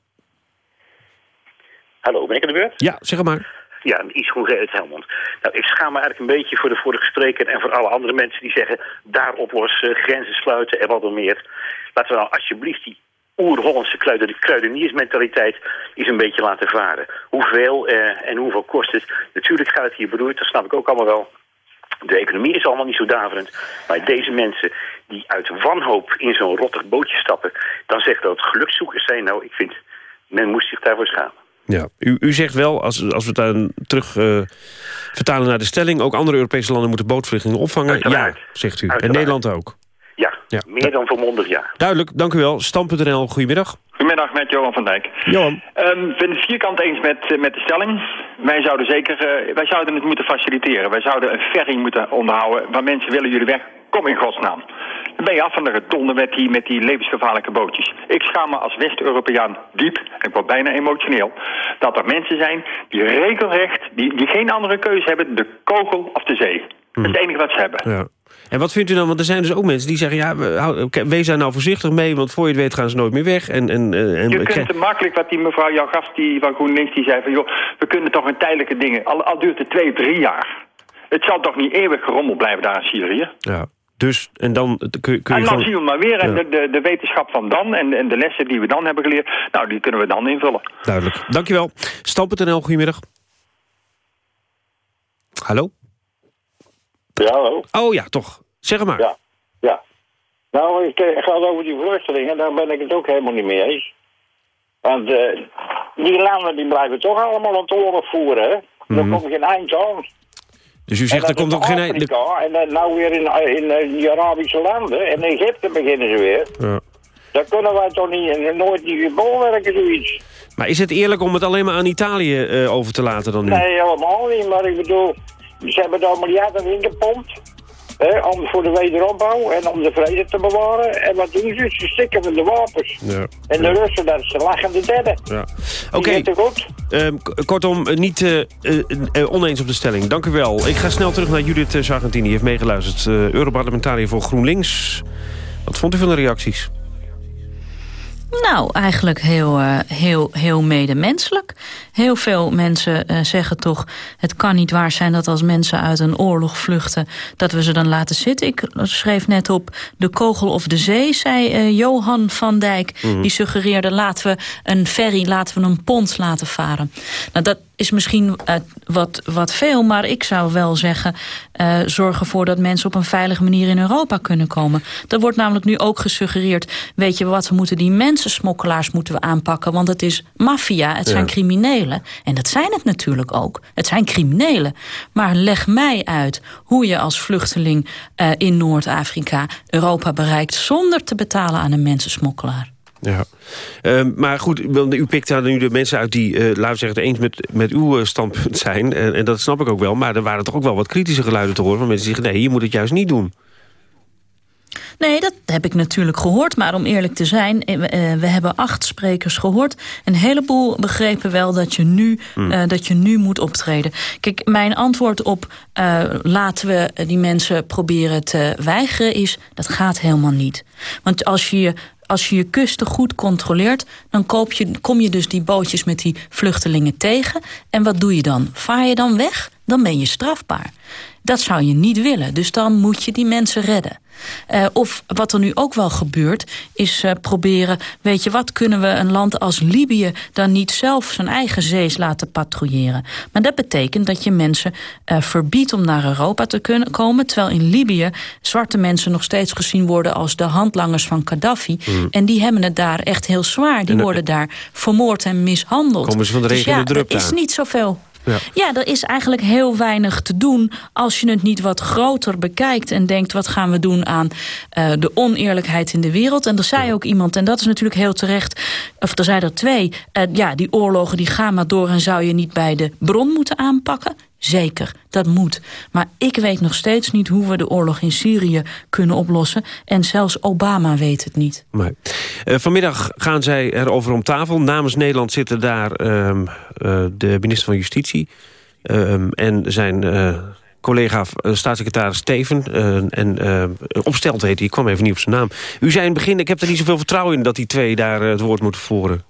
Speaker 37: Hallo, ben ik aan de beurt?
Speaker 2: Ja, zeg maar.
Speaker 37: Ja, iets groen uit Helmond. Nou, ik schaam me eigenlijk een beetje voor de vorige spreker en voor alle andere mensen die zeggen daar oplossen, grenzen sluiten en wat dan meer. Laten we nou alsjeblieft die oer-Hollandse kruiden- kruideniersmentaliteit eens een beetje laten varen. Hoeveel eh, en hoeveel kost het? Natuurlijk gaat het hier beroerd, dat snap ik ook allemaal wel. De economie is allemaal niet zo daverend. Maar deze mensen die uit wanhoop in zo'n rottig bootje stappen... dan zeggen dat het gelukzoekers zijn. Nou, ik vind, men moest zich daarvoor schamen.
Speaker 2: Ja, u, u zegt wel, als, als we het dan terug eh, vertalen naar de stelling... ook andere Europese landen moeten bootvluchtelingen opvangen.
Speaker 37: Uiteraard.
Speaker 2: Ja, zegt u. En. Nederland ook.
Speaker 37: Ja,
Speaker 2: Ja.
Speaker 37: meer dan volmondig ja.
Speaker 2: Duidelijk, dank u wel. Stam.nl, goedemiddag.
Speaker 38: Goedemiddag met Johan van Dijk.
Speaker 2: Johan.
Speaker 38: Ehm, ik ben het vierkant eens met, eh, met de stelling. Wij zouden zeker, eh, wij zouden het moeten faciliteren. Wij zouden een ferry moeten onderhouden waar mensen willen jullie weg. Kom in godsnaam. Dan ben je af van de rotonde met die, met die levensgevaarlijke bootjes. Ik schaam me als West-Europeaan diep, en ik word bijna emotioneel, dat er mensen zijn die regelrecht, die, die geen andere keuze hebben, de kogel of de zee. Dat is het enige wat ze hebben.
Speaker 2: Ja. En wat vindt u dan? Want er zijn dus ook mensen die zeggen... ja, wees daar nou voorzichtig mee, want voor je het weet gaan ze nooit meer weg. En, en, eh, en,
Speaker 38: Je kunt te makkelijk, wat die mevrouw, jouw gast die van GroenLinks, die zei van... joh, we kunnen toch een tijdelijke dingen, al, al duurt het twee, drie jaar. Het zal toch niet eeuwig gerommel blijven daar in Syrië?
Speaker 2: ja. Dus, en dan kun, kun je
Speaker 38: en dan
Speaker 2: gewoon...
Speaker 38: zien we maar weer, en
Speaker 2: Ja.
Speaker 38: de, de, de wetenschap van dan en, en de lessen die we dan hebben geleerd... nou, die kunnen we dan invullen.
Speaker 2: Duidelijk. Dankjewel. Stam.nl, goedemiddag. Hallo?
Speaker 39: Ja, hallo.
Speaker 2: Oh ja, toch. Zeg het maar.
Speaker 39: Ja, ja. Nou, het eh, gaat over die vluchtelingen, daar ben ik het ook helemaal niet mee eens. Want eh, die landen die blijven toch allemaal een oorlog voeren, hè? Er
Speaker 2: Mhm.
Speaker 39: komt geen eind aan.
Speaker 2: Dus u zegt, er komt ook geen... eind-
Speaker 39: Afrika, En dan nou weer in, in, eh, die Arabische landen. En in Egypte beginnen ze weer.
Speaker 2: Ja.
Speaker 39: Daar kunnen wij toch niet, nooit niet bolwerken, zoiets.
Speaker 2: Maar is het eerlijk om het alleen maar aan Italië over te laten dan nu?
Speaker 39: Nee, helemaal niet. Maar ik bedoel, ze hebben daar miljarden in gepompt. Hè, om voor de wederopbouw en om de vrede te bewaren. En wat doen ze? Ze stikken met de wapens.
Speaker 2: Ja.
Speaker 39: En de Russen, dat is de lachende derde.
Speaker 2: Ja. Oké, ehm, kortom, eh, niet eh, eh, oneens op de stelling. Dank u wel. Ik ga snel terug naar Judith Sargentini. Die heeft meegeluisterd. Europarlementariër voor GroenLinks. Wat vond u van de reacties?
Speaker 31: Nou, eigenlijk heel, eh, heel, heel medemenselijk. Heel veel mensen eh, zeggen toch... het kan niet waar zijn dat als mensen uit een oorlog vluchten... dat we ze dan laten zitten. Ik schreef net op de kogel of de zee, zei eh, Johan van Dijk.
Speaker 40: Mhm.
Speaker 31: Die suggereerde laten we een ferry, laten we een pont laten varen. Nou, dat is misschien eh, wat, wat veel, maar ik zou wel zeggen... eh, zorg ervoor dat mensen op een veilige manier in Europa kunnen komen. Er wordt namelijk nu ook gesuggereerd... weet je wat, we moeten die mensensmokkelaars moeten we aanpakken... want het is maffia, het
Speaker 40: Ja.
Speaker 31: zijn criminelen. En dat zijn het natuurlijk ook. Het zijn criminelen. Maar leg mij uit hoe je als vluchteling eh, in Noord-Afrika... Europa bereikt zonder te betalen aan een mensensmokkelaar.
Speaker 2: Ja. Ehm, maar goed, u pikt daar nu de mensen uit die, eh, laten we zeggen, het eens met, met uw eh, standpunt zijn. En, en dat snap ik ook wel. Maar er waren toch ook wel wat kritische geluiden te horen van mensen die zeggen... nee, je moet het juist niet doen.
Speaker 31: Nee, dat heb ik natuurlijk gehoord. Maar om eerlijk te zijn, eh, we, hebben acht sprekers gehoord. Een heleboel begrepen wel dat je nu,
Speaker 40: Hmm.
Speaker 31: dat je nu moet optreden. Kijk, mijn antwoord op laten we die mensen proberen te weigeren is... dat gaat helemaal niet. Want als je je als je je kusten goed controleert... dan koop je, kom je dus die bootjes met die vluchtelingen tegen. En wat doe je dan? Vaar je dan weg? Dan ben je strafbaar. Dat zou je niet willen. Dus dan moet je die mensen redden. Eh, of wat er nu ook wel gebeurt, is eh, proberen... weet je wat, kunnen we een land als Libië... dan niet zelf zijn eigen zees laten patrouilleren? Maar dat betekent dat je mensen eh, verbiedt om naar Europa te kunnen komen... terwijl in Libië zwarte mensen nog steeds gezien worden... als de handlangers van Gaddafi.
Speaker 2: Mm.
Speaker 31: En die hebben het daar echt heel zwaar. Die
Speaker 2: En,
Speaker 31: worden daar vermoord en mishandeld.
Speaker 2: Komen ze van de
Speaker 31: dus
Speaker 2: regen in
Speaker 31: ja,
Speaker 2: de drup
Speaker 31: is niet zoveel...
Speaker 2: Ja.
Speaker 31: Ja, er is eigenlijk heel weinig te doen als je het niet wat groter bekijkt en denkt wat gaan we doen aan eh, de oneerlijkheid in de wereld. En er zei ook iemand, en dat is natuurlijk heel terecht, of er zei er twee, eh, ja, die oorlogen die gaan maar door en zou je niet bij de bron moeten aanpakken? Zeker, dat moet. Maar ik weet nog steeds niet hoe we de oorlog in Syrië kunnen oplossen. En zelfs Obama weet het niet.
Speaker 2: Nee. Eh, vanmiddag gaan zij erover om tafel. Namens Nederland zitten daar ehm, eh, de minister van Justitie... ehm, en zijn eh, collega staatssecretaris Steven. en Opstelt heet hij, ik kwam even niet op zijn naam. U zei in het begin, ik heb er niet zoveel vertrouwen in... dat die twee daar het woord moeten voeren.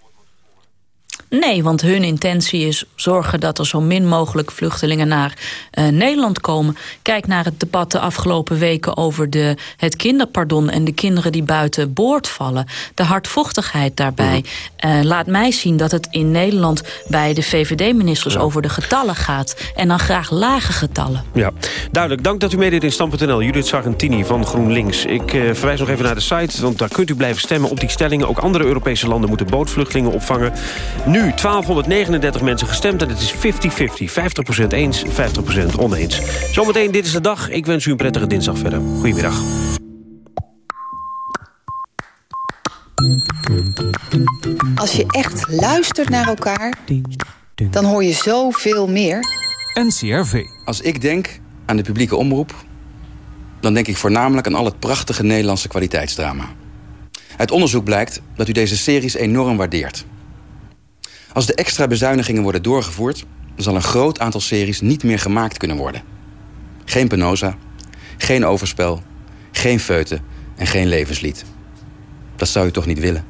Speaker 31: Nee, want hun intentie is zorgen dat er zo min mogelijk vluchtelingen naar eh, Nederland komen. Kijk naar het debat de afgelopen weken over de, het kinderpardon en de kinderen die buiten boord vallen. De hardvochtigheid daarbij eh, laat mij zien dat het in Nederland bij de VVD-ministers over de getallen gaat. En dan graag lage getallen.
Speaker 2: Ja, duidelijk. Dank dat u meedeed in Stand.nl. Judith Sargentini van GroenLinks. Ik eh, verwijs nog even naar de site, want daar kunt u blijven stemmen op die stellingen. Ook andere Europese landen moeten bootvluchtelingen opvangen. Nu 1239 mensen gestemd en het is 50-50. 50% eens, 50% oneens. Zometeen, dit is de dag. Ik wens u een prettige dinsdag verder. Goedemiddag.
Speaker 41: Als je echt luistert naar elkaar, dan hoor je zoveel meer.
Speaker 42: NCRV. Als ik denk aan de publieke omroep... dan denk ik voornamelijk aan al het prachtige Nederlandse kwaliteitsdrama. Uit onderzoek blijkt dat u deze series enorm waardeert. Als de extra bezuinigingen worden doorgevoerd... zal een groot aantal series niet meer gemaakt kunnen worden. Geen Penosa, geen Overspel, geen Feuten en geen Levenslied. Dat zou u toch niet willen?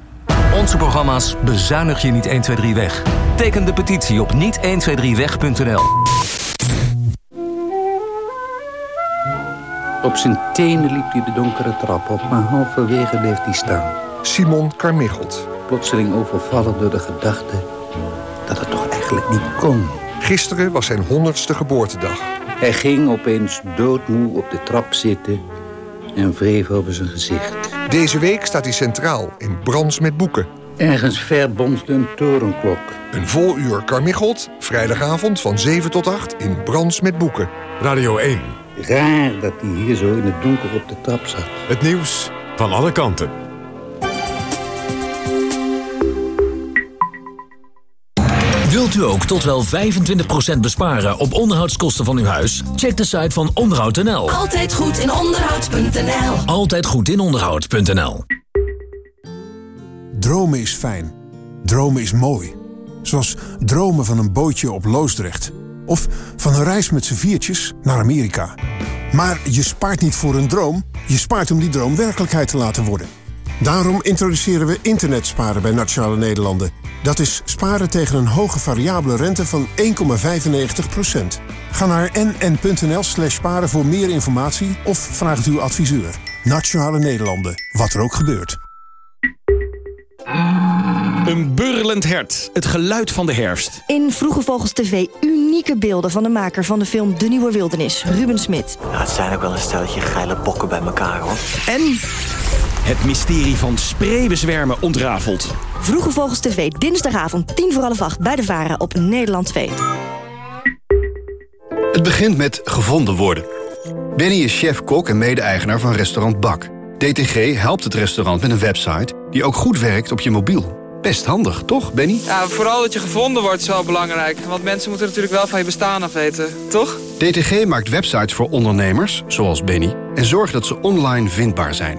Speaker 43: Onze programma's bezuinig je niet 1, 2, 3 weg. Teken de petitie op niet123weg.nl.
Speaker 44: Op zijn tenen liep hij de donkere trap op, maar halverwege bleef hij staan.
Speaker 1: Simon Carmichelt.
Speaker 44: Plotseling overvallen door de gedachte dat het toch eigenlijk niet kon.
Speaker 1: Gisteren was zijn honderdste geboortedag.
Speaker 44: Hij ging opeens doodmoe op de trap zitten en wreef over zijn gezicht.
Speaker 1: Deze week staat hij centraal in Brands met boeken.
Speaker 44: Ergens ver bonsde een torenklok.
Speaker 1: Een vol uur Carmichelt, vrijdagavond van 7 tot 8 in Brands met boeken. Radio 1.
Speaker 44: Raar dat hij hier zo in het donker op de trap zat.
Speaker 1: Het nieuws van alle kanten.
Speaker 17: Wilt u ook tot wel 25% besparen op onderhoudskosten van uw huis? Check de site van onderhoud.nl.
Speaker 31: Altijd goed in onderhoud.nl.
Speaker 17: Altijd goed in onderhoud.nl.
Speaker 37: Dromen is fijn. Dromen is mooi. Zoals dromen van een bootje op Loosdrecht. Of van een reis met z'n viertjes naar Amerika. Maar je spaart niet voor een droom. Je spaart om die droom werkelijkheid te laten worden. Daarom introduceren we internetsparen bij Nationale Nederlanden. Dat is sparen tegen een hoge variabele rente van 1,95%. Ga naar nn.nl slash sparen voor meer informatie of vraag het uw adviseur. Nationale Nederlanden, wat er ook gebeurt.
Speaker 45: Een burlend hert, het geluid van de herfst.
Speaker 46: In Vroege Vogels TV unieke beelden van de maker van de film De Nieuwe Wildernis, Ruben Smit.
Speaker 47: Nou, het zijn ook wel een stelletje geile bokken bij elkaar, hoor.
Speaker 45: En het mysterie van spreeuwenzwermen ontrafeld.
Speaker 46: Vroege Vogels TV, dinsdagavond, tien voor half acht bij de Varen op Nederland 2.
Speaker 13: Het begint met gevonden worden. Benny is chef-kok en mede-eigenaar van restaurant Bak. DTG helpt het restaurant met een website die ook goed werkt op je mobiel. Best handig, toch, Benny?
Speaker 48: Ja, vooral dat je gevonden wordt is wel belangrijk. Want mensen moeten natuurlijk wel van je bestaan af weten, toch?
Speaker 13: DTG maakt websites voor ondernemers, zoals Benny... en zorgt dat ze online vindbaar zijn.